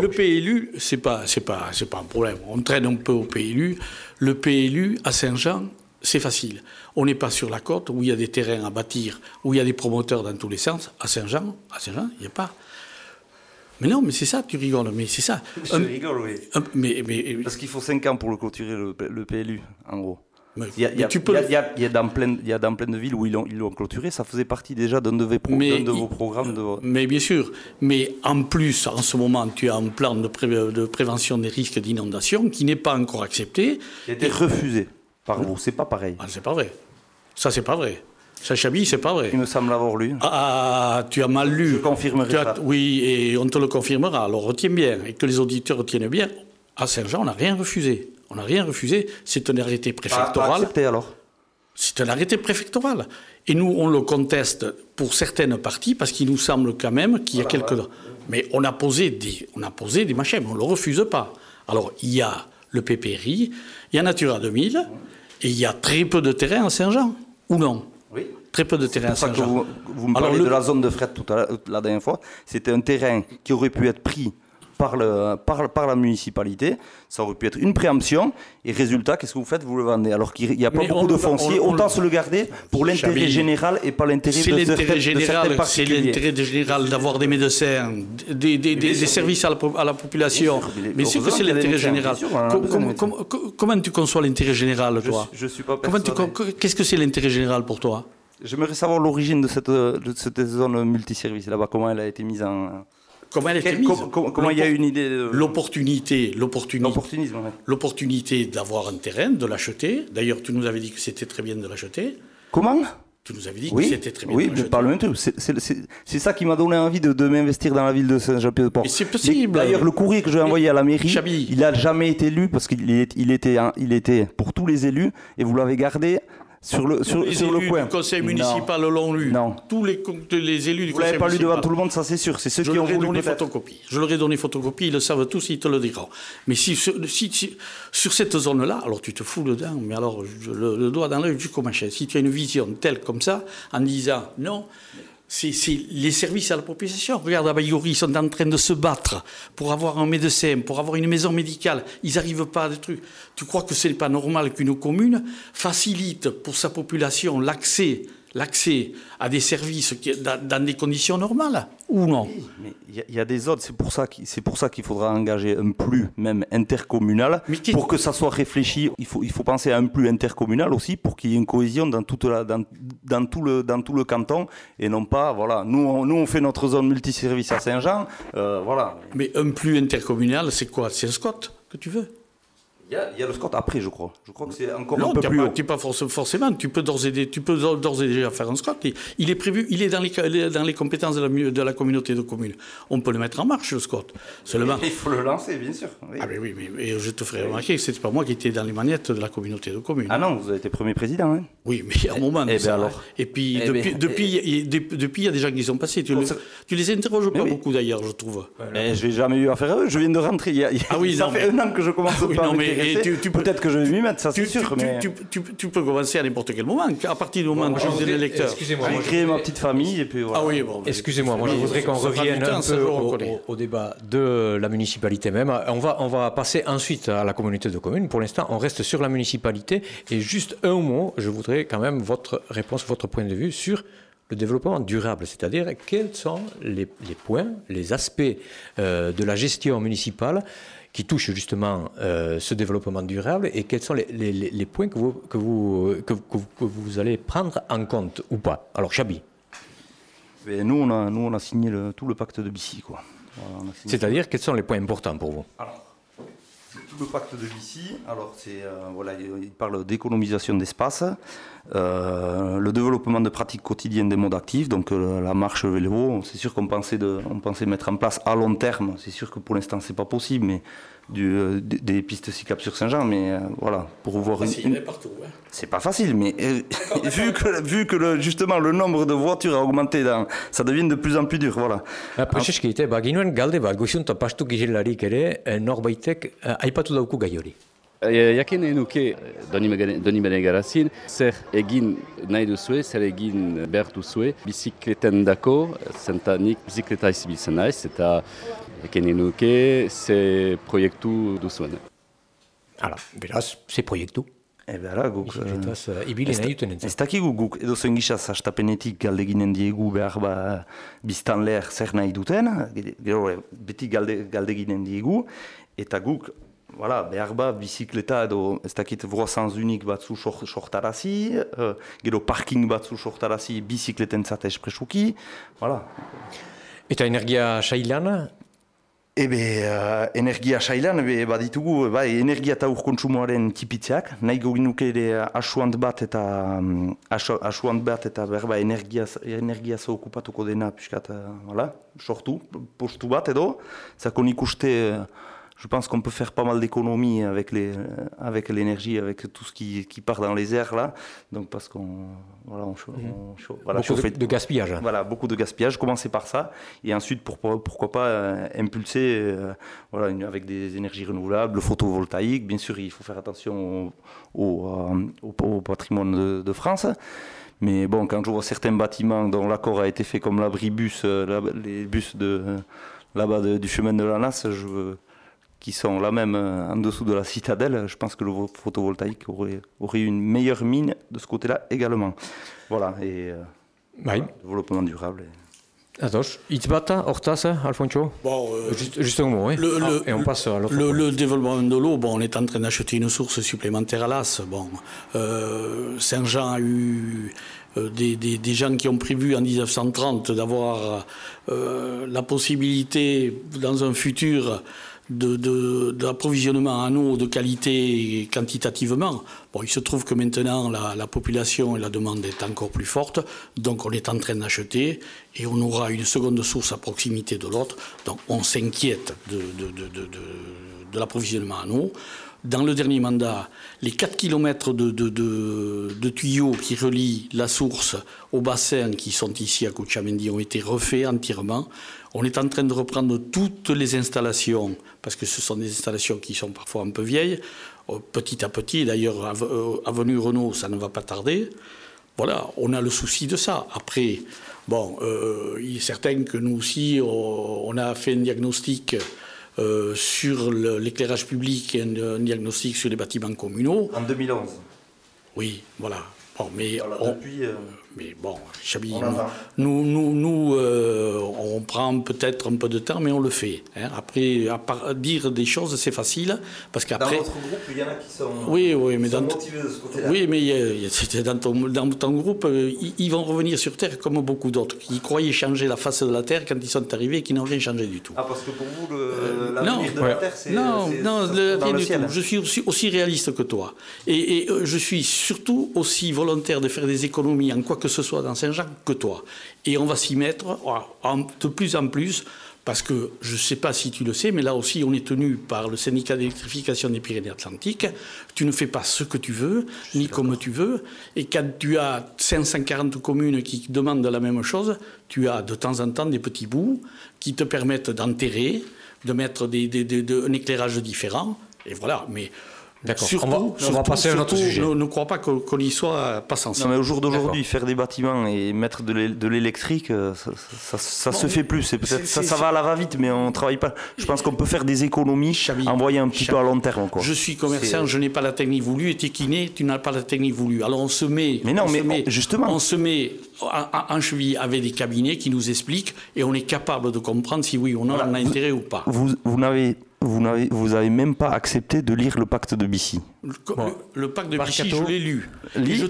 le, PLU, c'est pas, c'est pas, c'est pas un problème. On traîne un peu au PLU. Le PLU à Saint-Jean, c'est facile. On n'est pas sur la côte où il y a des terrains à bâtir, où il y a des promoteurs dans tous les sens. À Saint-Jean, à Saint-Jean, il n'y a pas. Mais non, mais c'est ça, tu rigoles, mais c'est ça. Je rigole, oui. mais, mais, Parce qu'il faut 5 ans pour le clôturer, le PLU, en gros. Il y a, tu peux il y a, il y a dans plein, il y a dans plein de villes où ils l'ont, ils l'ont clôturé, ça faisait partie déjà d'un de, vos, de vos programmes. De... Mais bien sûr, mais en plus, en ce moment, tu as un plan de, de prévention des risques d'inondation qui n'est pas encore accepté. Qui a été refusé par vous, c'est pas pareil. Ah, c'est pas vrai. Ça, c'est pas vrai. Ça, Chabi, c'est pas vrai. Il me semble avoir lu. Ah, tu as mal lu. Je confirmerai ça. Oui, et on te le confirmera. Alors retiens bien, et que les auditeurs retiennent bien. À Saint-Jean, on n'a rien refusé. On n'a rien refusé. C'est un arrêté préfectoral. Pas, alors C'est un arrêté préfectoral. Et nous, on le conteste pour certaines parties parce qu'il nous semble quand même qu'il y a quelques. Mais on a posé des, on a posé des machins, on ne le refuse pas. Alors, il y a le PPRI, il y a Natura 2000, et il y a très peu de terrain à Saint-Jean, ou non Oui. Très peu de terrain à Saint-Jean. Vous, vous, me parlez de la zone de fret tout à la dernière fois. C'était un terrain qui aurait pu être pris par, le, par, par, la municipalité. Ça aurait pu être une préemption. Et résultat, qu'est-ce que vous faites? Vous le vendez? Alors qu'il n'y a pas beaucoup de fonciers. autant se le garder pour l'intérêt général et pas l'intérêt de, l'intérêt général, C'est l'intérêt général d'avoir des médecins, des, des, des, services à la, à la population. Mais c'est que c'est l'intérêt général. comment tu conçois l'intérêt général, toi? Je, suis pas Qu'est-ce que c'est l'intérêt général pour toi? J'aimerais savoir l'origine de cette, de cette zone multiservice là-bas, comment elle a été mise en comment elle était mise. comment il y a une idée de... L'opportunité, l'opportunité, l'opportunité d'avoir un terrain, de l'acheter. D'ailleurs, tu nous avais dit que c'était très bien de l'acheter. Comment? Tu nous avais dit que c'était très bien. Oui, mais par le même truc. C'est ça qui m'a donné envie de, de m'investir dans la ville de Saint-Jean-Pied-de-Port. C'est possible. D'ailleurs, le courrier que j'ai envoyé à la mairie, il n'a jamais été lu parce qu'il il était, il était pour tous les élus et vous l'avez gardé sur le, sur, les sur élus le coin. du conseil municipal l'ont lu. Non. Tous les, les élus du Vous conseil municipal. Vous l'avez pas lu devant tout le monde, ça c'est sûr. C'est ceux je qui ont voulu donné photocopie. Je leur ai donné photocopie, ils le savent tous, ils te le diront. Mais si, si, si sur cette zone-là, alors tu te fous dedans, mais alors le, le doigt dans l'œil jusqu'au machin. Si tu as une vision telle comme ça, en disant non, c'est les services à la population. Regarde, à Bayouri, ils sont en train de se battre pour avoir un médecin, pour avoir une maison médicale. Ils n'arrivent pas à des trucs. Tu crois que ce n'est pas normal qu'une commune facilite pour sa population l'accès l'accès à des services dans, des conditions normales ou non? Mais il y, a des autres, c'est pour ça qu'il faudra engager un plus même intercommunal pour que ça soit réfléchi. Il faut, il faut penser à un plus intercommunal aussi pour qu'il y ait une cohésion dans, toute la, dans, dans, tout le, dans tout le canton et non pas, voilà, nous on, nous on fait notre zone multiservice à Saint-Jean, euh, voilà. Mais un plus intercommunal, c'est quoi? C'est un Scott que tu veux? Il y, a, le Scott après, je crois. Je crois que c'est encore un peu plus pas, haut. pas forcément. Tu peux d'ores et, déjà faire un Scott. Il est prévu, il est dans les, dans les compétences de la, de la communauté de communes. On peut le mettre en marche, le Scott. Seulement... [laughs] Il faut le lancer, bien sûr. Ah, mais oui, mais, je te ferai remarquer que ce pas moi qui étais dans les manettes de la communauté de communes. Ah non, vous avez été premier président. Hein oui, mais à un moment. Et, eh alors. et puis, eh depuis, ben, depuis, depuis, il y a des gens qui sont passés. Tu, tu les interroges pas beaucoup d'ailleurs, je trouve. Mais je n'ai jamais eu affaire à eux. Je viens de rentrer. Il ah oui, ça fait un an que je commence [laughs] ah à parler. Tu, peut-être que je vais m'y mettre, ça c'est sûr. mais... Tu, peux commencer à n'importe quel moment, à partir du moment où je suis l'électeur. Excusez-moi. J'ai créé ma petite famille et puis voilà. Ah oui, bon. Excusez-moi, moi je voudrais qu'on revienne un peu au, débat de la municipalité même. On va, on va passer ensuite à la communauté de communes. Pour l'instant, on reste sur la municipalité. Et juste un mot, je voudrais quand même votre réponse, votre point de vue sur le développement durable, c'est-à-dire quels sont les, points, les aspects euh, de la gestion municipale qui touche justement euh, ce développement durable et quels sont les, les, les points que vous, que, vous, que, que, vous allez prendre en compte ou pas Alors, Chabi. nous, on a, nous, on a signé le, tout le pacte de Bissy. C'est-à-dire, quels sont les points importants pour vous? Alors, tout le pacte de Bissy, alors c'est, euh, voilà, il parle d'économisation d'espace, euh, le développement de pratiques quotidiennes des modes actifs, donc euh, la marche vélo, c'est sûr qu'on pensait, de, on pensait mettre en place à long terme, c'est sûr que pour l'instant c'est pas possible, mais du, euh, des pistes cyclables sur Saint-Jean, mais voilà, pour voir une... partout, ouais. C'est pas facile, mais [laughs] vu que, vu que le, justement le nombre de voitures a augmenté, dans, ça devient de plus en plus dur, voilà. Prezeski, ah. ba, ginuen galde bat, goizunta pastu gizelarik ere, norbaitek aipatu dauku gai hori. Jakin nuke doni bene garazin, zer egin nahi duzue, zer egin behar duzue, bizikleten dako, zenta nik bizikleta izibiltzen naiz, eta jakin nuke ze proiektu duzuen. Hala, beraz, ze proiektu? Ebe ara, guk... Ibili nahi duten entzat. Ez dakigu guk, edo zen gizaz, hastapenetik galde ginen diegu behar ba biztan lehar zer nahi duten, gero beti galde, galde ginen diegu, eta guk voilà, behar ba, bizikleta edo ez dakit vroazanz unik batzu sortarazi, uh, gero parking batzu sortarazi bizikleten zate espresuki, voilà. Eta energia sailan? Ebe, uh, energia sailan, be, baditugu, bai, energia eta urkontsumoaren tipitzeak, nahi goginuke ere asuant bat eta um, asuant bat eta berba energia, energia zo okupatuko dena, piskat, uh, sortu, postu bat edo, zako nik uste... Uh, je pense qu'on peut faire pas mal d'économies avec les avec l'énergie, avec tout ce qui, qui part dans les airs là. Donc parce qu'on voilà, on, on, voilà, beaucoup de, de, gaspillage. Voilà, beaucoup de gaspillage. Commencer par ça et ensuite pour, pourquoi pas euh, impulser euh, voilà une, avec des énergies renouvelables, le photovoltaïque. Bien sûr, il faut faire attention au, au, au, patrimoine de, de, France. Mais bon, quand je vois certains bâtiments dont l'accord a été fait comme l'abribus, euh, les bus de là-bas du chemin de la Nasse, je qui sont là même euh, en dessous de la citadelle, je pense que le photovoltaïque aurait, aurait une meilleure mine de ce côté-là également. Voilà, et euh, oui. développement durable. Atos, Itzbata, Hortaz, Alfonso bon, euh, juste, juste, un mot, hein. le, ah, le, et on passe à l'autre. Le, le, développement de l'eau, bon, on est en train d'acheter une source supplémentaire à l'As. Bon, euh, Saint-Jean a eu euh, des, des, des, gens qui ont prévu en 1930 d'avoir euh, la possibilité, dans un futur, d'approvisionnement de, de, en eau de qualité quantitativement. Bon, il se trouve que maintenant la, la, population et la demande est encore plus forte, donc on est en train d'acheter et on aura une seconde source à proximité de l'autre. Donc on s'inquiète de, de l'approvisionnement en eau. Dans le dernier mandat, les 4 km de, de, tuyaux qui relient la source au bassin qui sont ici à Couchamendi ont été refaits entièrement. On est en train de reprendre toutes les installations, parce que ce sont des installations qui sont parfois un peu vieilles, euh, petit à petit. D'ailleurs, avenue Renault, ça ne va pas tarder. Voilà, on a le souci de ça. Après, bon, euh, il est certain que nous aussi, on a fait un diagnostic euh, sur l'éclairage public et un, diagnostic sur les bâtiments communaux. En 2011 Oui, voilà. Bon, mais depuis, mais bon, Chabi, nous, nous, nous euh, on prend peut-être un peu de temps, mais on le fait. Hein. Après, à dire des choses, c'est facile, parce qu'après. Dans votre groupe, il y en a qui sont, oui, oui, mais dans, motivés de ce côté-là. Oui, mais dans ton, dans ton groupe, euh, ils, vont revenir sur Terre comme beaucoup d'autres, qui croyaient changer la face de la Terre quand ils sont arrivés et qui n'ont rien changé du tout. Ah, parce que pour vous, le, l'avenir de la Terre, c'est. Non, non, rien du tout. Je suis aussi, aussi, réaliste que toi. Et, et je suis surtout aussi volontaire de faire des économies en quoi que ce soit dans Saint-Jean que toi. Et on va s'y mettre de plus en plus parce que je ne sais pas si tu le sais, mais là aussi on est tenu par le syndicat d'électrification des Pyrénées-Atlantiques. Tu ne fais pas ce que tu veux, ni comme tu veux. Et quand tu as 540 communes qui demandent la même chose, tu as de temps en temps des petits bouts qui te permettent d'enterrer, de mettre un éclairage différent. Et voilà. Mais D'accord. On va, passer à un autre sujet. Ne, ne crois pas qu'on y soit pas sensible. Non, mais au jour d'aujourd'hui, faire des bâtiments et mettre de l'électrique, euh, ça, ça, se fait plus. C'est peut-être ça, ça va à la va-vite, mais on travaille pas. Je pense qu'on peut faire des économies, envoyer un petit peu à long terme. Quoi. Je suis commerçant, je n'ai pas la technique voulue, et t'es kiné, tu n'as pas la technique voulue. Alors on se met. Mais non, mais justement. On se met en, cheville avec des cabinets qui nous expliquent et on est capable de comprendre si oui ou non on a intérêt ou pas. Vous, vous n'avez vous n'avez vous avez même pas accepté de lire le pacte de Bissy. Le, pacte de Bissy, je l'ai lu.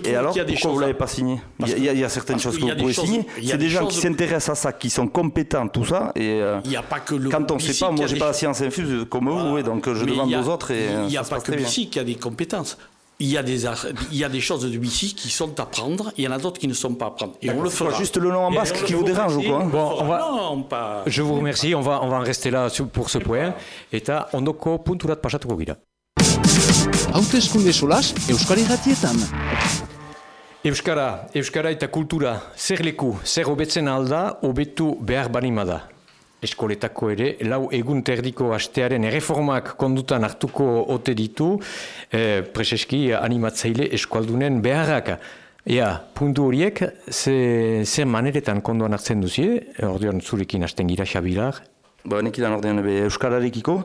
et, alors, pourquoi vous l'avez pas signé il y, a, il y, a, certaines choses que vous pouvez signer. C'est des, gens qui s'intéressent à ça, qui sont compétents, tout ça. Et euh, il y a pas que le quand on ne sait pas, moi j'ai pas la science infuse comme vous, donc je demande aux autres. Il n'y a, pas que Bissy qui a des compétences il y, a des, il y a des choses de BC qui sont à prendre, il y en a d'autres qui ne sont pas à prendre. Et on le fera. juste le nom en basque qui vous dérange ou quoi bon, on va... non, pas... Je vous remercie, on va, on va en rester là pour ce point. Eta ondoko punturat pasatuko gira. Hautezkunde solas, Euskari ratietan. Euskara, Euskara eta kultura, zer leku, zer hobetzen alda, hobetu behar banimada eskoletako ere, lau egun terdiko astearen erreformak kondutan hartuko ote ditu, e, preseski animatzaile eskualdunen beharrak. Ea, puntu horiek, ze, ze maneretan konduan hartzen duzie, ordean zurekin hasten gira xabilar? Ba, nekidan ordean be euskararekiko,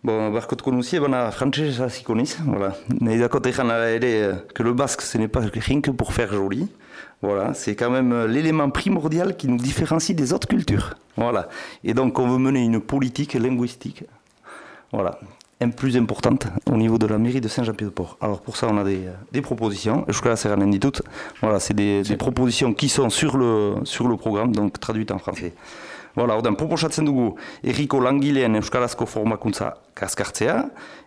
Bo, barkotko nuzie, bana frantzese zaziko niz, voilà. Nahi dako ere, que le basque, ce n'est pas rien que pour faire joli. Voilà, c'est quand même euh, l'élément primordial qui nous différencie des autres cultures. Voilà. Et donc, on veut mener une politique linguistique. Voilà. Un plus importante au niveau de la mairie de Saint-Jean-Pied-de-Port. Alors pour ça, on a des, euh, des propositions. Je crois que c'est rien dit tout. Voilà, c'est des, des, propositions qui sont sur le, sur le programme, donc traduites en français. Voilà, ordan, proposatzen dugu erriko langileen euskarazko formakuntza kaskartzea,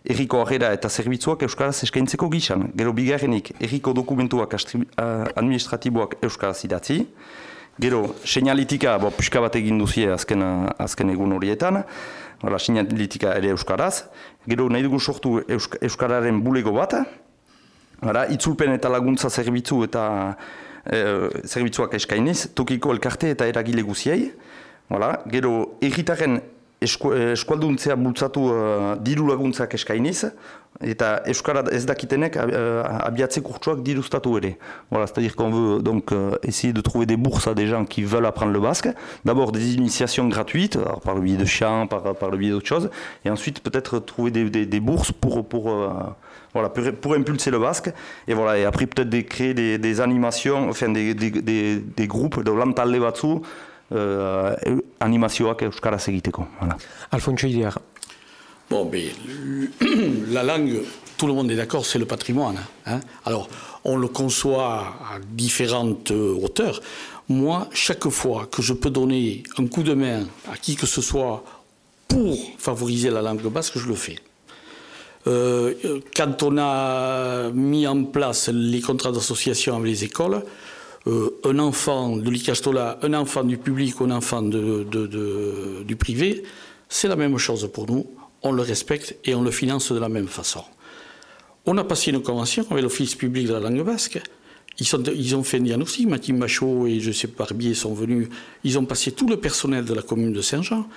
erriko arrera eta zerbitzuak euskaraz eskaintzeko gizan. Gero bigarrenik, erriko dokumentuak administratiboak euskaraz idatzi. Gero, seinalitika, bo, pixka bat egin duzie azken, azken egun horietan. Hala, seinalitika ere euskaraz. Gero, nahi dugu sortu euskararen bulego bat. Hala, itzulpen eta laguntza zerbitzu eta e, zerbitzuak eskainiz, tokiko elkarte eta eragile guziei. Voilà. Gero, erritaren esku, eskualduntzea bultzatu uh, diru laguntzak eskainiz, eta Euskara ez dakitenek uh, abiatze kurtsuak dirustatu ere. Voilà, C'est-à-dire qu'on veut donc essayer de trouver des bourses à des gens qui veulent apprendre le basque. D'abord des initiations gratuites, par le biais de chants, par, par le biais d'autres choses, et ensuite peut-être trouver des, des, des, bourses pour... pour euh, voilà, pour, pour, impulser le basque, et voilà, et après peut-être créer des, des animations, enfin des, des, des, groupes de lantalde batzu, euh, animazioak euskaraz egiteko. Voilà. Alfonso Idiar. Bon, mais la langue, tout le monde est d'accord, c'est le patrimoine. Hein Alors, on le conçoit à différentes hauteurs. Moi, chaque fois que je peux donner un coup de main à qui que ce soit pour favoriser la langue basque, je le fais. Euh, quand on a mis en place les contrats d'association avec les écoles, euh, un enfant de l'Icastola, un enfant du public un enfant du privé, c'est la même chose pour nous. On le respecte et on le finance de la même façon. On a passé une convention avec l'Office public de la langue basque. Ils, ont fait un diagnostic, Mathieu Machaud et je sais Barbier sont venus. Ils ont passé tout le personnel de la commune de Saint-Jean.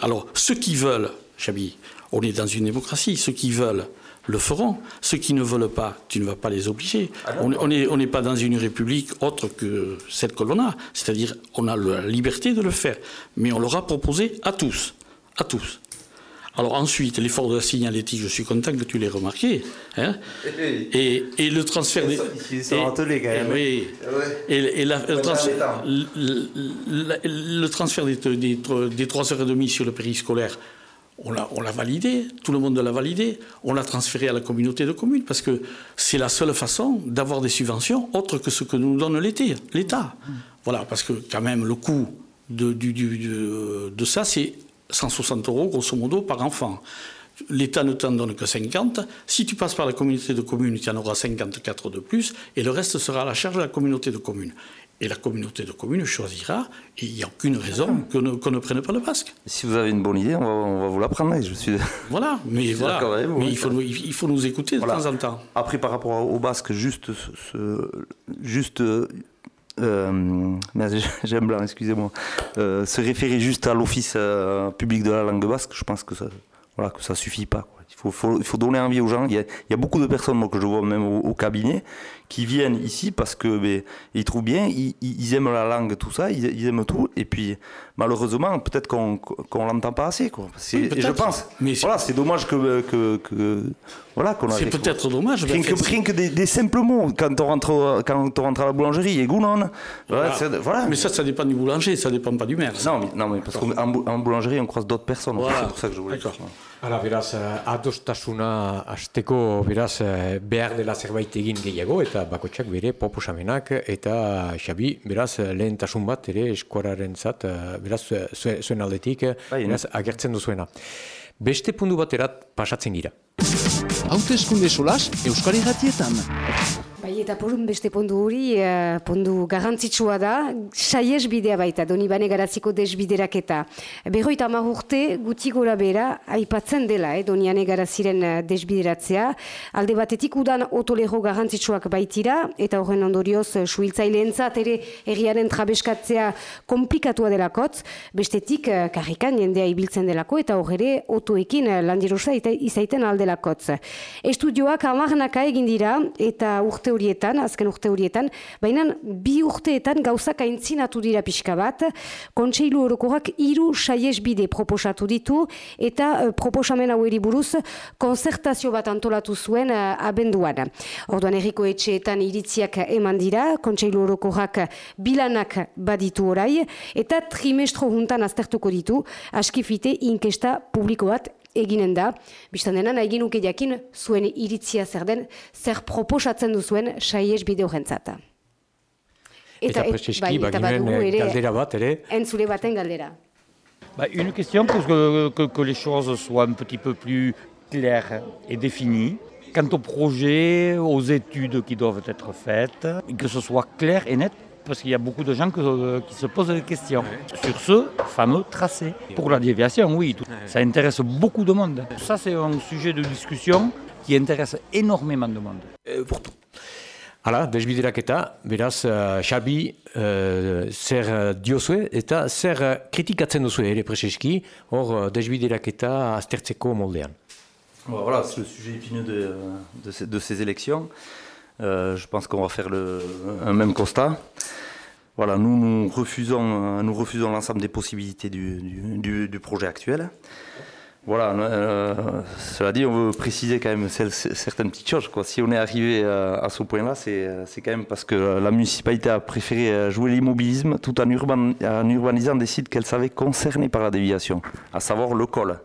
Alors, ceux qui veulent, Chabi, on est dans une démocratie, ceux qui veulent le feront. Ceux qui ne veulent pas, tu ne vas pas les obliger. Ah on n'est on pas dans une république autre que celle que l'on a. C'est-à-dire, on a la liberté de le faire. Mais on l'aura proposé à tous. À tous. Alors ensuite, l'effort de la signalétique, je suis content que tu l'aies remarqué. Hein [laughs] et, et, le transfert des... Et, le, transfert des, des, des 3h30 sur le périscolaire, on l'a validé, tout le monde l'a validé, on l'a transféré à la communauté de communes parce que c'est la seule façon d'avoir des subventions autres que ce que nous donne l'État. Voilà, parce que quand même le coût de, ça, c'est 160 euros grosso modo par enfant. L'État ne t'en donne que 50. Si tu passes par la communauté de communes, tu en auras 54 de plus, et le reste sera à la charge de la communauté de communes. Et la communauté de communes choisira, et il n'y a aucune raison qu'on ne, prenne pas le basque. Si vous avez une bonne idée, on va, vous la prendre. [laughs] Je suis... Voilà, mais, voilà. mais il, faut, il, faut, nous écouter de temps en temps. Après, par rapport au basque, juste, juste euh, [laughs] j'aime blanc, excusez-moi, euh, se référer juste à l'office euh, public de la langue basque, je pense que ça, voilà, que ça suffit pas. Il faut, donner envie aux gens. Il y a, il y a beaucoup de personnes moi, que je vois même au, cabinet qui viennent ici parce que ben, ils trouvent bien, ils, ils, aiment la langue, tout ça, ils, ils aiment tout. Et puis malheureusement, peut-être qu'on qu'on l'entend pas assez. Quoi. Oui, je pense. Mais voilà, c'est dommage que, que, que voilà qu'on C'est peut-être dommage. Rien que, rien que des, des, simples mots quand on rentre quand on rentre à la boulangerie et gounon. Voilà. voilà. Mais ça, ça dépend du boulanger, ça dépend pas du maire. Non, mais, non, mais parce qu'en boulangerie, on croise d'autres personnes. C'est pour ça que je voulais. Dire. Hala, beraz, adostasuna azteko, beraz, behar dela zerbait egin gehiago, eta bakotxak bere proposamenak, eta Xabi, beraz, lehentasun bat, ere eskuararen zat, beraz, zuen aldetik, bai, beraz, agertzen duzuena. Beste pundu baterat pasatzen gira. Haute eskunde solas, Euskari Gatietan. Bai, eta porun beste pondu hori, uh, pondu garrantzitsua da, saies bidea baita, doni bane garaziko desbiderak eta. Berroita urte guti gora bera, aipatzen dela, eh, doniane garaziren eh, desbideratzea. Alde batetik udan otolero garrantzitsuak baitira, eta horren ondorioz, eh, suhiltzaile entzat ere erriaren trabeskatzea komplikatua delakotz, bestetik karrikan jendea ibiltzen delako, eta horre otoekin landirosa izaiten aldelakotz. Estudioak amarnaka egin dira, eta urte horietan, azken urte horietan, baina bi urteetan gauzak aintzinatu dira pixka bat, kontseilu orokorak hiru bide proposatu ditu eta uh, proposamen hau buruz konzertazio bat antolatu zuen uh, abenduan. Orduan erriko etxeetan iritziak eman dira, kontseilu orokorak bilanak baditu orai eta trimestro juntan aztertuko ditu askifite inkesta publiko bat eginen da, biztan dena nahi ginuke jakin zuen iritzia zer den, zer proposatzen duzuen saiez bideo jentzata. Eta, et, bai, eta badugu ere, galdera bat ere. Entzule baten galdera. Bah, une question pour que, que, que les choses soient un petit peu plus claires et définies. Quant au projet, aux études qui doivent être faites, que ce soit clair et net parce qu'il y a beaucoup de gens que, qui se posent des questions sur ce fameux tracé. Pour la déviation, oui, tout. ça intéresse beaucoup de monde. Ça, c'est un sujet de discussion qui intéresse énormément de monde. Euh, pour Hala, desbideraketa, beraz, uh, Xabi, uh, zer diozue eta zer kritikatzen duzue ere preseski, hor uh, desbideraketa aztertzeko moldean. Voilà, c'est le sujet épineux de, de, ces, de ces élections. Euh, je pense qu'on va faire le, un même constat. Voilà, nous, nous refusons, nous refusons l'ensemble des possibilités du, projet actuel. Voilà, euh, cela dit, on veut préciser quand même certaines petites choses. Si on est arrivé à, ce point-là, c'est quand même parce que la municipalité a préféré jouer l'immobilisme tout en, urbanisant des sites qu'elle savait concernés par la déviation, à savoir le col.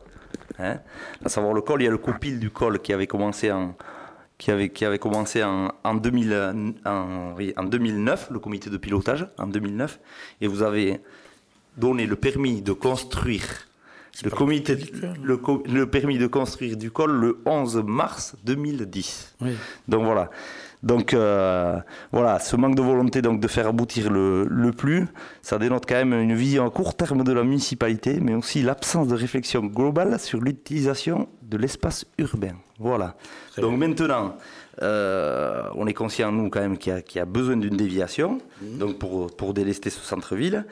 Hein. À savoir le col, il y a le copil du col qui avait commencé en, qui avait, qui avait commencé en, en, 2000, en, oui, en 2009, le comité de pilotage, en 2009, et vous avez donné le permis de construire le, comité, le, le, permis de construire du col le 11 mars 2010. Oui. Donc voilà. Donc euh, voilà, ce manque de volonté donc de faire aboutir le, le, plus, ça dénote quand même une vision à court terme de la municipalité, mais aussi l'absence de réflexion globale sur l'utilisation de l'espace urbain. Voilà. Donc maintenant, euh, on est conscient, nous, quand même, qu'il y, y, a besoin d'une déviation mmh. donc pour, pour délester ce centre-ville.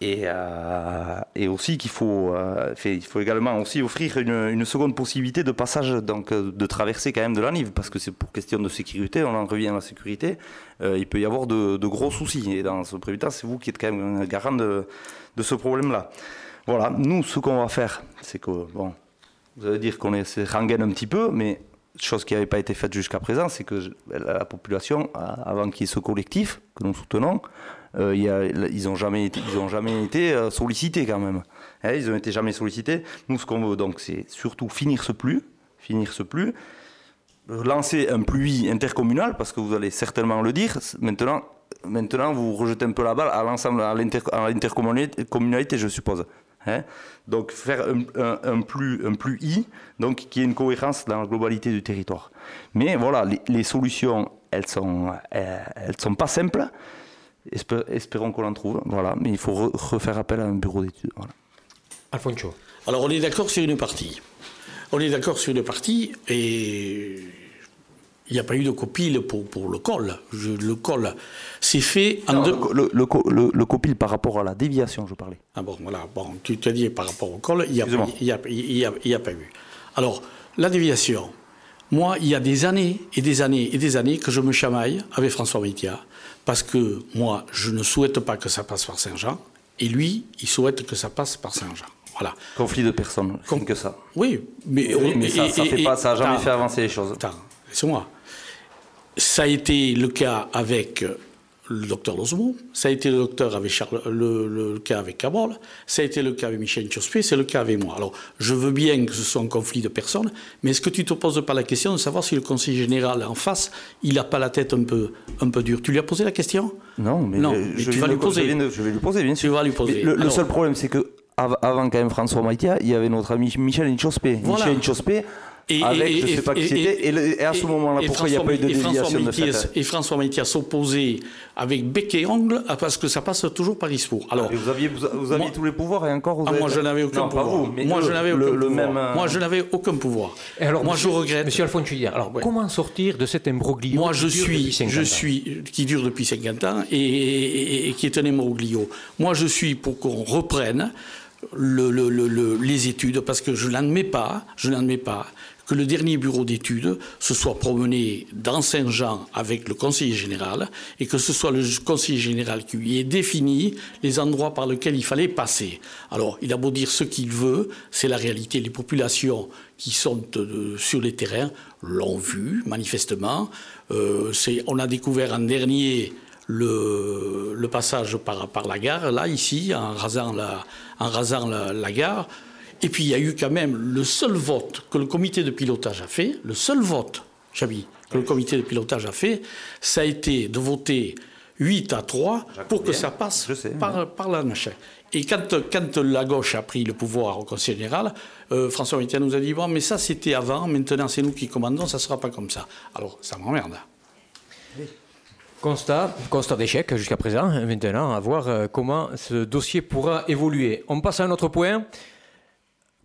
Et, euh, et, aussi qu'il faut, euh, faut également aussi offrir une, seconde possibilité de passage, donc de traversée quand même de la Nive, parce que c'est pour question de sécurité, on en revient à la sécurité, euh, il peut y avoir de, gros soucis. Et dans ce premier temps, c'est vous qui êtes quand même garant de, ce problème-là. Voilà, nous, ce qu'on va faire, c'est que, bon, vous allez dire qu'on s'est rengaine un petit peu, mais chose qui n'avait pas été faite jusqu'à présent, c'est que la population, avant qu'il y ait ce collectif que nous soutenons, euh, ils n'ont jamais été, euh, sollicités quand même. Hein, ils n'ont été jamais sollicités. Nous, ce qu'on veut donc, c'est surtout finir ce plus, finir ce plus, lancer un pluie intercommunal, parce que vous allez certainement le dire. Maintenant, maintenant vous rejetez un peu la balle à l'ensemble, à l'intercommunalité, je suppose. Hein. donc faire un, plus, un plus I, donc qui ait une cohérence dans la globalité du territoire. Mais voilà, les, solutions, elles sont, elles, sont pas simples. Espérons qu'on en trouve. Voilà, mais il faut refaire appel à un bureau d'études. Voilà. Alfonso. Alors on est d'accord sur une partie. On est d'accord sur une partie et il n'y a pas eu de copie pour, pour le col. le col s'est fait en deux... Le, le, le, copil par rapport à la déviation, je parlais. Ah bon, voilà. Bon, tu te dit par rapport au col, il n'y a, a, a, pas eu. Alors, la déviation. Moi, il y a des années et des années et des années que je me chamaille avec François Mittia, parce que moi, je ne souhaite pas que ça passe par Saint-Jean, et lui, il souhaite que ça passe par Saint-Jean. Voilà. Conflit de personnes, comme que ça. Oui, mais, mais ça n'a ça jamais fait avancer les choses. C'est moi. Ça a été le cas avec le docteur Lozmo, ça a été le, docteur avec Charles, le, cas avec Cabral, ça a été le cas avec Michel Chospé, c'est le cas avec moi. Alors, je veux bien que ce soit un conflit de personnes, mais est-ce que tu te poses pas la question de savoir si le conseil général en face, il n'a pas la tête un peu, un peu dure? Tu lui as posé la question? Non, mais, je, tu vas lui poser. Je vais, lui poser, bien sûr. Tu vas lui poser. Le, seul problème, c'est que avant quand même François Maïtia, il y avait notre ami Michel Nchospé. Michel Nchospé, et, avec je ne sais pas qui c'était. Et, à ce moment-là, pourquoi il n'y a pas eu de déviation de fait Et François Maïtia s'opposait avec bec et ongle parce que ça passe toujours par Ispo. Alors, vous aviez, vous, aviez tous les pouvoirs et encore vous ah, Moi, je n'avais aucun pouvoir. moi, je n'avais aucun pouvoir. Même, euh, Moi, je n'avais aucun pouvoir. Et alors, moi, je regrette. Monsieur Alphonse alors comment sortir de cet imbroglio Moi, je suis, je suis, qui dure depuis 50 ans et, et qui est un imbroglio. Moi, je suis pour qu'on reprenne le, le, le, les études parce que je n'admets pas, je n'admets pas que le dernier bureau d'études se soit promené dans Saint-Jean avec le conseiller général et que ce soit le conseiller général qui lui ait défini les endroits par lesquels il fallait passer. Alors, il a beau dire ce qu'il veut, c'est la réalité. Les populations qui sont euh, sur les terrains l'ont vu, manifestement. Euh, on a découvert en dernier le, passage par, la gare, là, ici, en rasant la gare. Et puis il y a eu quand même le seul vote que le comité de pilotage a fait, le seul vote, Chabi, que le comité de pilotage a fait, ça a été de voter 8 à 3 pour que ça passe par, par, la nation. Et quand, quand, la gauche a pris le pouvoir au Conseil général, euh, François Mitterrand nous a dit Bon, mais ça c'était avant, maintenant c'est nous qui commandons, ça ne sera pas comme ça. Alors ça m'emmerde. Constat, constat d'échec jusqu'à présent, maintenant, à voir euh, comment ce dossier pourra évoluer. On passe à un autre point.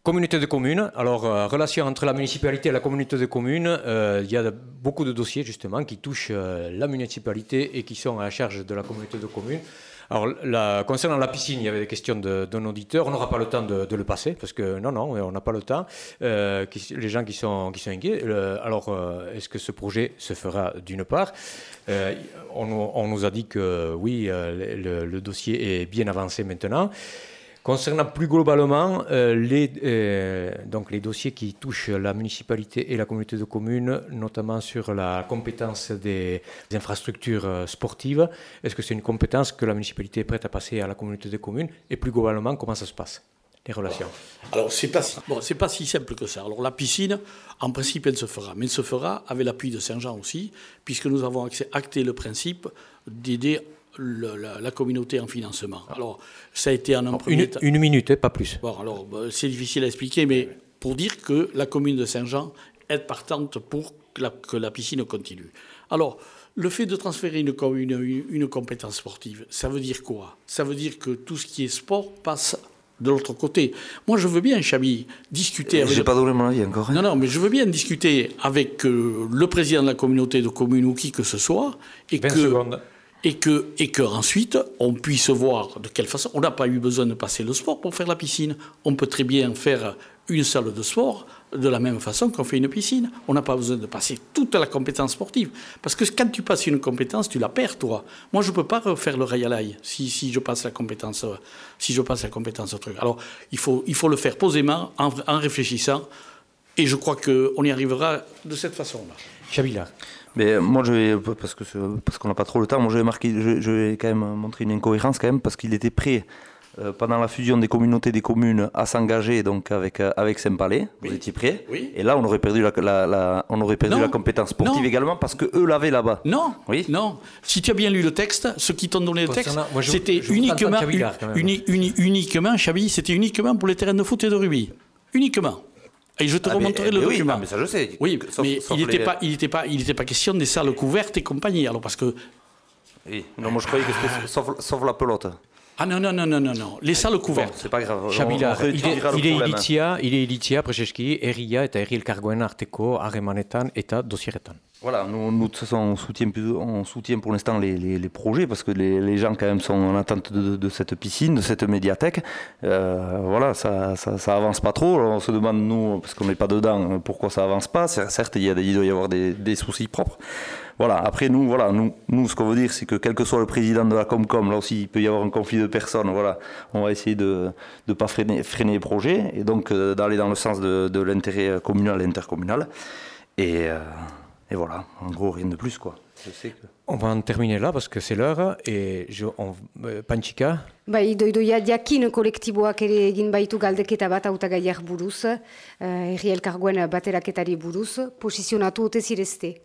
Communauté de communes, alors euh, relation entre la municipalité et la communauté de communes, euh, il y a beaucoup de dossiers justement qui touchent euh, la municipalité et qui sont à la charge de la communauté de communes. Alors la, concernant la piscine, il y avait des questions d'un auditeur, on n'aura pas le temps de, le passer parce que non, non, on n'a pas le temps. les gens qui sont, qui sont inquiets, alors est-ce que ce projet se fera d'une part? On, nous a dit que oui, le dossier est bien avancé maintenant. Concernant plus globalement euh, les, euh, donc les dossiers qui touchent la municipalité et la communauté de communes, notamment sur la compétence des, infrastructures euh, sportives, est-ce que c'est une compétence que la municipalité est prête à passer à la communauté de communes Et plus globalement, comment ça se passe les relations? Alors, c'est pas, si, bon, pas si simple que ça. Alors, la piscine, en principe, elle se fera. Mais elle se fera avec l'appui de Saint-Jean aussi, puisque nous avons acté le principe d'aider la, communauté en financement. Alors, ça a été en un premier une, Une minute, pas plus. Bon, alors, bah, c'est difficile à expliquer, mais pour dire que la commune de Saint-Jean est partante pour que la, piscine continue. Alors, le fait de transférer une, une, une, compétence sportive, ça veut dire quoi? Ça veut dire que tout ce qui est sport passe de l'autre côté. Moi, je veux bien, Chabi, discuter avec... J'ai pas donné mon avis encore. Hein. Non, non, mais je veux bien discuter avec euh, le président de la communauté de communes ou qui que ce soit. Et 20 que... secondes et que, ensuite on puisse voir de quelle façon. On n'a pas eu besoin de passer le sport pour faire la piscine. On peut très bien faire une salle de sport de la même façon qu'on fait une piscine. On n'a pas besoin de passer toute la compétence sportive. Parce que quand tu passes une compétence, tu la perds, toi. Moi, je ne peux pas refaire le rail si, si je passe la compétence, si je passe la compétence au truc. Alors, il faut, il faut le faire posément, en, en réfléchissant Et je crois qu'on y arrivera de cette façon-là. Chabila. Mais moi, je vais, parce que parce qu'on n'a pas trop le temps, moi je vais marquer, je, je, vais quand même montrer une incohérence quand même, parce qu'il était prêt euh, pendant la fusion des communautés des communes à s'engager donc avec euh, avec Saint-Palais. Vous étiez prêt Oui. Et là, on aurait perdu la, la, la on aurait perdu Non. la compétence sportive Non. également parce que eux l'avaient là-bas. Non, Oui. non. Si tu as bien lu le texte, ceux qui t'ont donné le texte, c'était uniquement, Chabillard, uni- uni- uniquement, Chabi, c'était uniquement pour les terrains de foot et de rugby. Uniquement. Et je te Ah, remonterai le mais oui, document. non, mais ça je sais. Oui, Sauf- mais sauf il n'était les- pas, il n'était pas, il n'était pas question des salles couvertes et compagnie. Alors parce que Oui. Non, moi je croyais que c'était sauf, sauf la pelote. Ah non non non non non non, les salles Bon, couvertes. c'est pas grave. on- Chabila, on retirera le ide problème. iritzia, ide iritzia, prezeski, herria eta herri elkargoen arteko harremanetan eta dosieretan. Voilà, nous, nous, de toute façon, on soutient, plus- on soutient pour l'instant les, les, les projets parce que les, les gens quand même sont en attente de, de cette piscine, de cette médiathèque. Euh, voilà, ça, ça, ça avance pas trop. Alors, on se demande, nous, parce qu'on n'est pas dedans, pourquoi ça avance pas. Cer- Certes, il, y a, des- il doit y avoir des, des soucis propres. Voilà, après, nous, voilà, nous, nous ce qu'on veut dire, c'est que quel que soit le président de la Comcom, là aussi, il peut y avoir un conflit de personnes. Voilà, on va essayer de ne pas freiner, freiner les projets et donc euh, d'aller dans le sens de, de l'intérêt communal et intercommunal. Et. euh, et voilà, en gros, rien de plus, quoi. Je sais que... On va en terminer là parce que c'est l'heure et je, on, euh, Panchika, Bai, doidoia jakin kolektiboak ere egin baitu galdeketa bat hautagaiak buruz, herri elkargoen bateraketari buruz, posizionatu ote zirezte.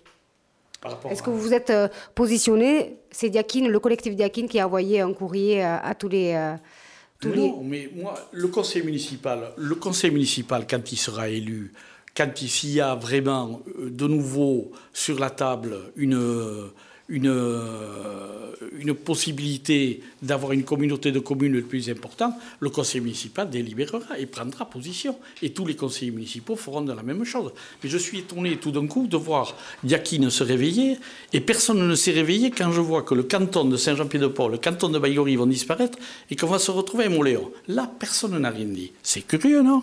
Est-ce à- que vous vous êtes euh, positionné C'est Diakin, le collectif Diakin qui a envoyé un courrier à, à tous les... euh, tous les... Non, mais moi, le conseil municipal, le conseil municipal, quand il sera élu, quand il s'il y a vraiment euh, de nouveau sur la table une, euh, une, euh, une possibilité d'avoir une communauté de communes le plus importante, le conseil municipal délibérera et prendra position. Et tous les conseillers municipaux feront de la même chose. Mais je suis étonné tout d'un coup de voir Diakine se réveiller et personne ne s'est réveillé quand je vois que le canton de Saint-Jean-Pied-de-Port, le canton de Baïgori vont disparaître et qu'on va se retrouver à Montléon. Là, personne n'a rien dit. C'est curieux, non?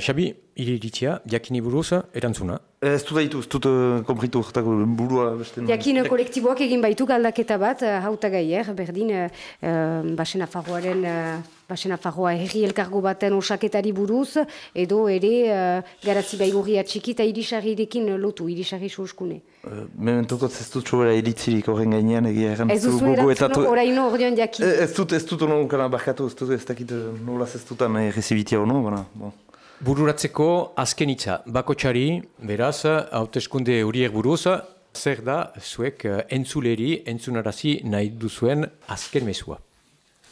Xabi, ide iritzia, jakini buruz, erantzuna. Ez dut daitu, ez dut uh, kompritu, eta burua beste... Diakin kolektiboak egin baitu galdaketa bat uh, hautagaier, berdin uh, uh, Basen Afarroaren... Uh, Basen Afarroa herri elkargo baten osaketari buruz, edo ere uh, garazi baigurria txiki eta irisarrirekin lotu, irisarri soskune. Uh, Mementukot ez dut sobera iritzirik horren gainean, egia erran. Ez duzu erantzun oraino ordean jakin. Eh, Ez dut, ez dut ono kana barkatu, ez dut, ez dakit eh, nolaz ez dutan eh, rezibitia ono, bana, bon. Bururatzeko azken bakotxari, beraz, horiek buruz, zer da zuek eh, entzuleri, entzunarazi nahi.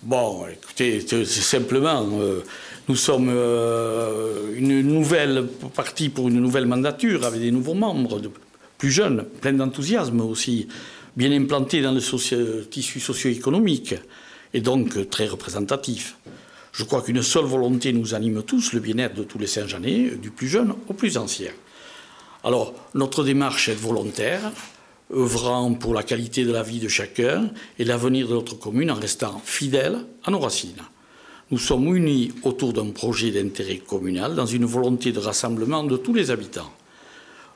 Bon, écoutez, c'est simplement, euh, nous sommes euh, une nouvelle partie pour une nouvelle mandature avec des nouveaux membres, plus jeunes, pleins d'enthousiasme aussi, bien implantés dans le tissu socio-économique et donc euh, très représentatifs. Je crois qu'une seule volonté nous anime tous, le bien-être de tous les Saint-Jeanais, du plus jeune au plus ancien. Alors, notre démarche est volontaire, œuvrant pour la qualité de la vie de chacun et l'avenir de notre commune en restant fidèle à nos racines. Nous sommes unis autour d'un projet d'intérêt communal dans une volonté de rassemblement de tous les habitants.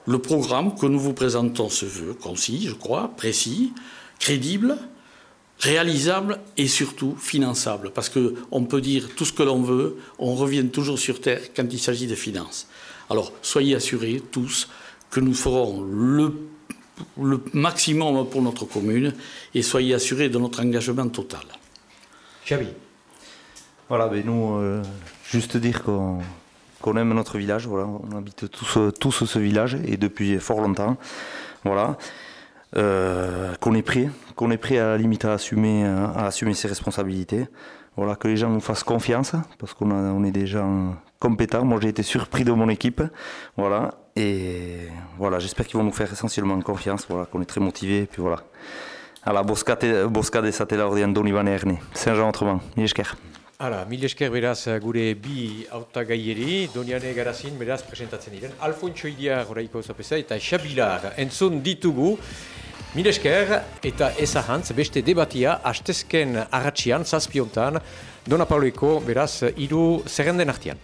Le programme que nous vous présentons se veut concis, je crois, précis, crédible, réalisable et surtout finançable. Parce qu'on peut dire tout ce que l'on veut, on revient toujours sur Terre quand il s'agit de finances. Alors soyez assurés tous que nous ferons le, le maximum pour notre commune et soyez assurés de notre engagement total. Xabi. Voilà, ben nous, euh, juste dire qu'on qu'on aime notre village, voilà, on habite tous, tous ce village et depuis fort longtemps, voilà, euh, qu'on est prêt, qu'on est prêt à la limite à assumer, euh, à assumer ses responsabilités, voilà, que les gens nous fassent confiance parce qu'on on est des gens compétents. Moi, j'ai été surpris de mon équipe, voilà, et voilà, j'espère qu'ils vont nous faire essentiellement confiance, voilà, qu'on est très motivés, et puis voilà. Ala, boskate, boskade zatela ordean doni bane erne. Saint-Jean autrement. Mil esker. Hala, mil esker beraz gure bi hautagaieri, Doniane Garazin beraz presentatzen diren, Alfonso Idiar oraiko zapesa eta Xabilar entzun ditugu, mil esker eta ezahantz beste debatia hastezken arratxian, zazpiontan, Dona Pauloeko beraz hiru zerrenden artian.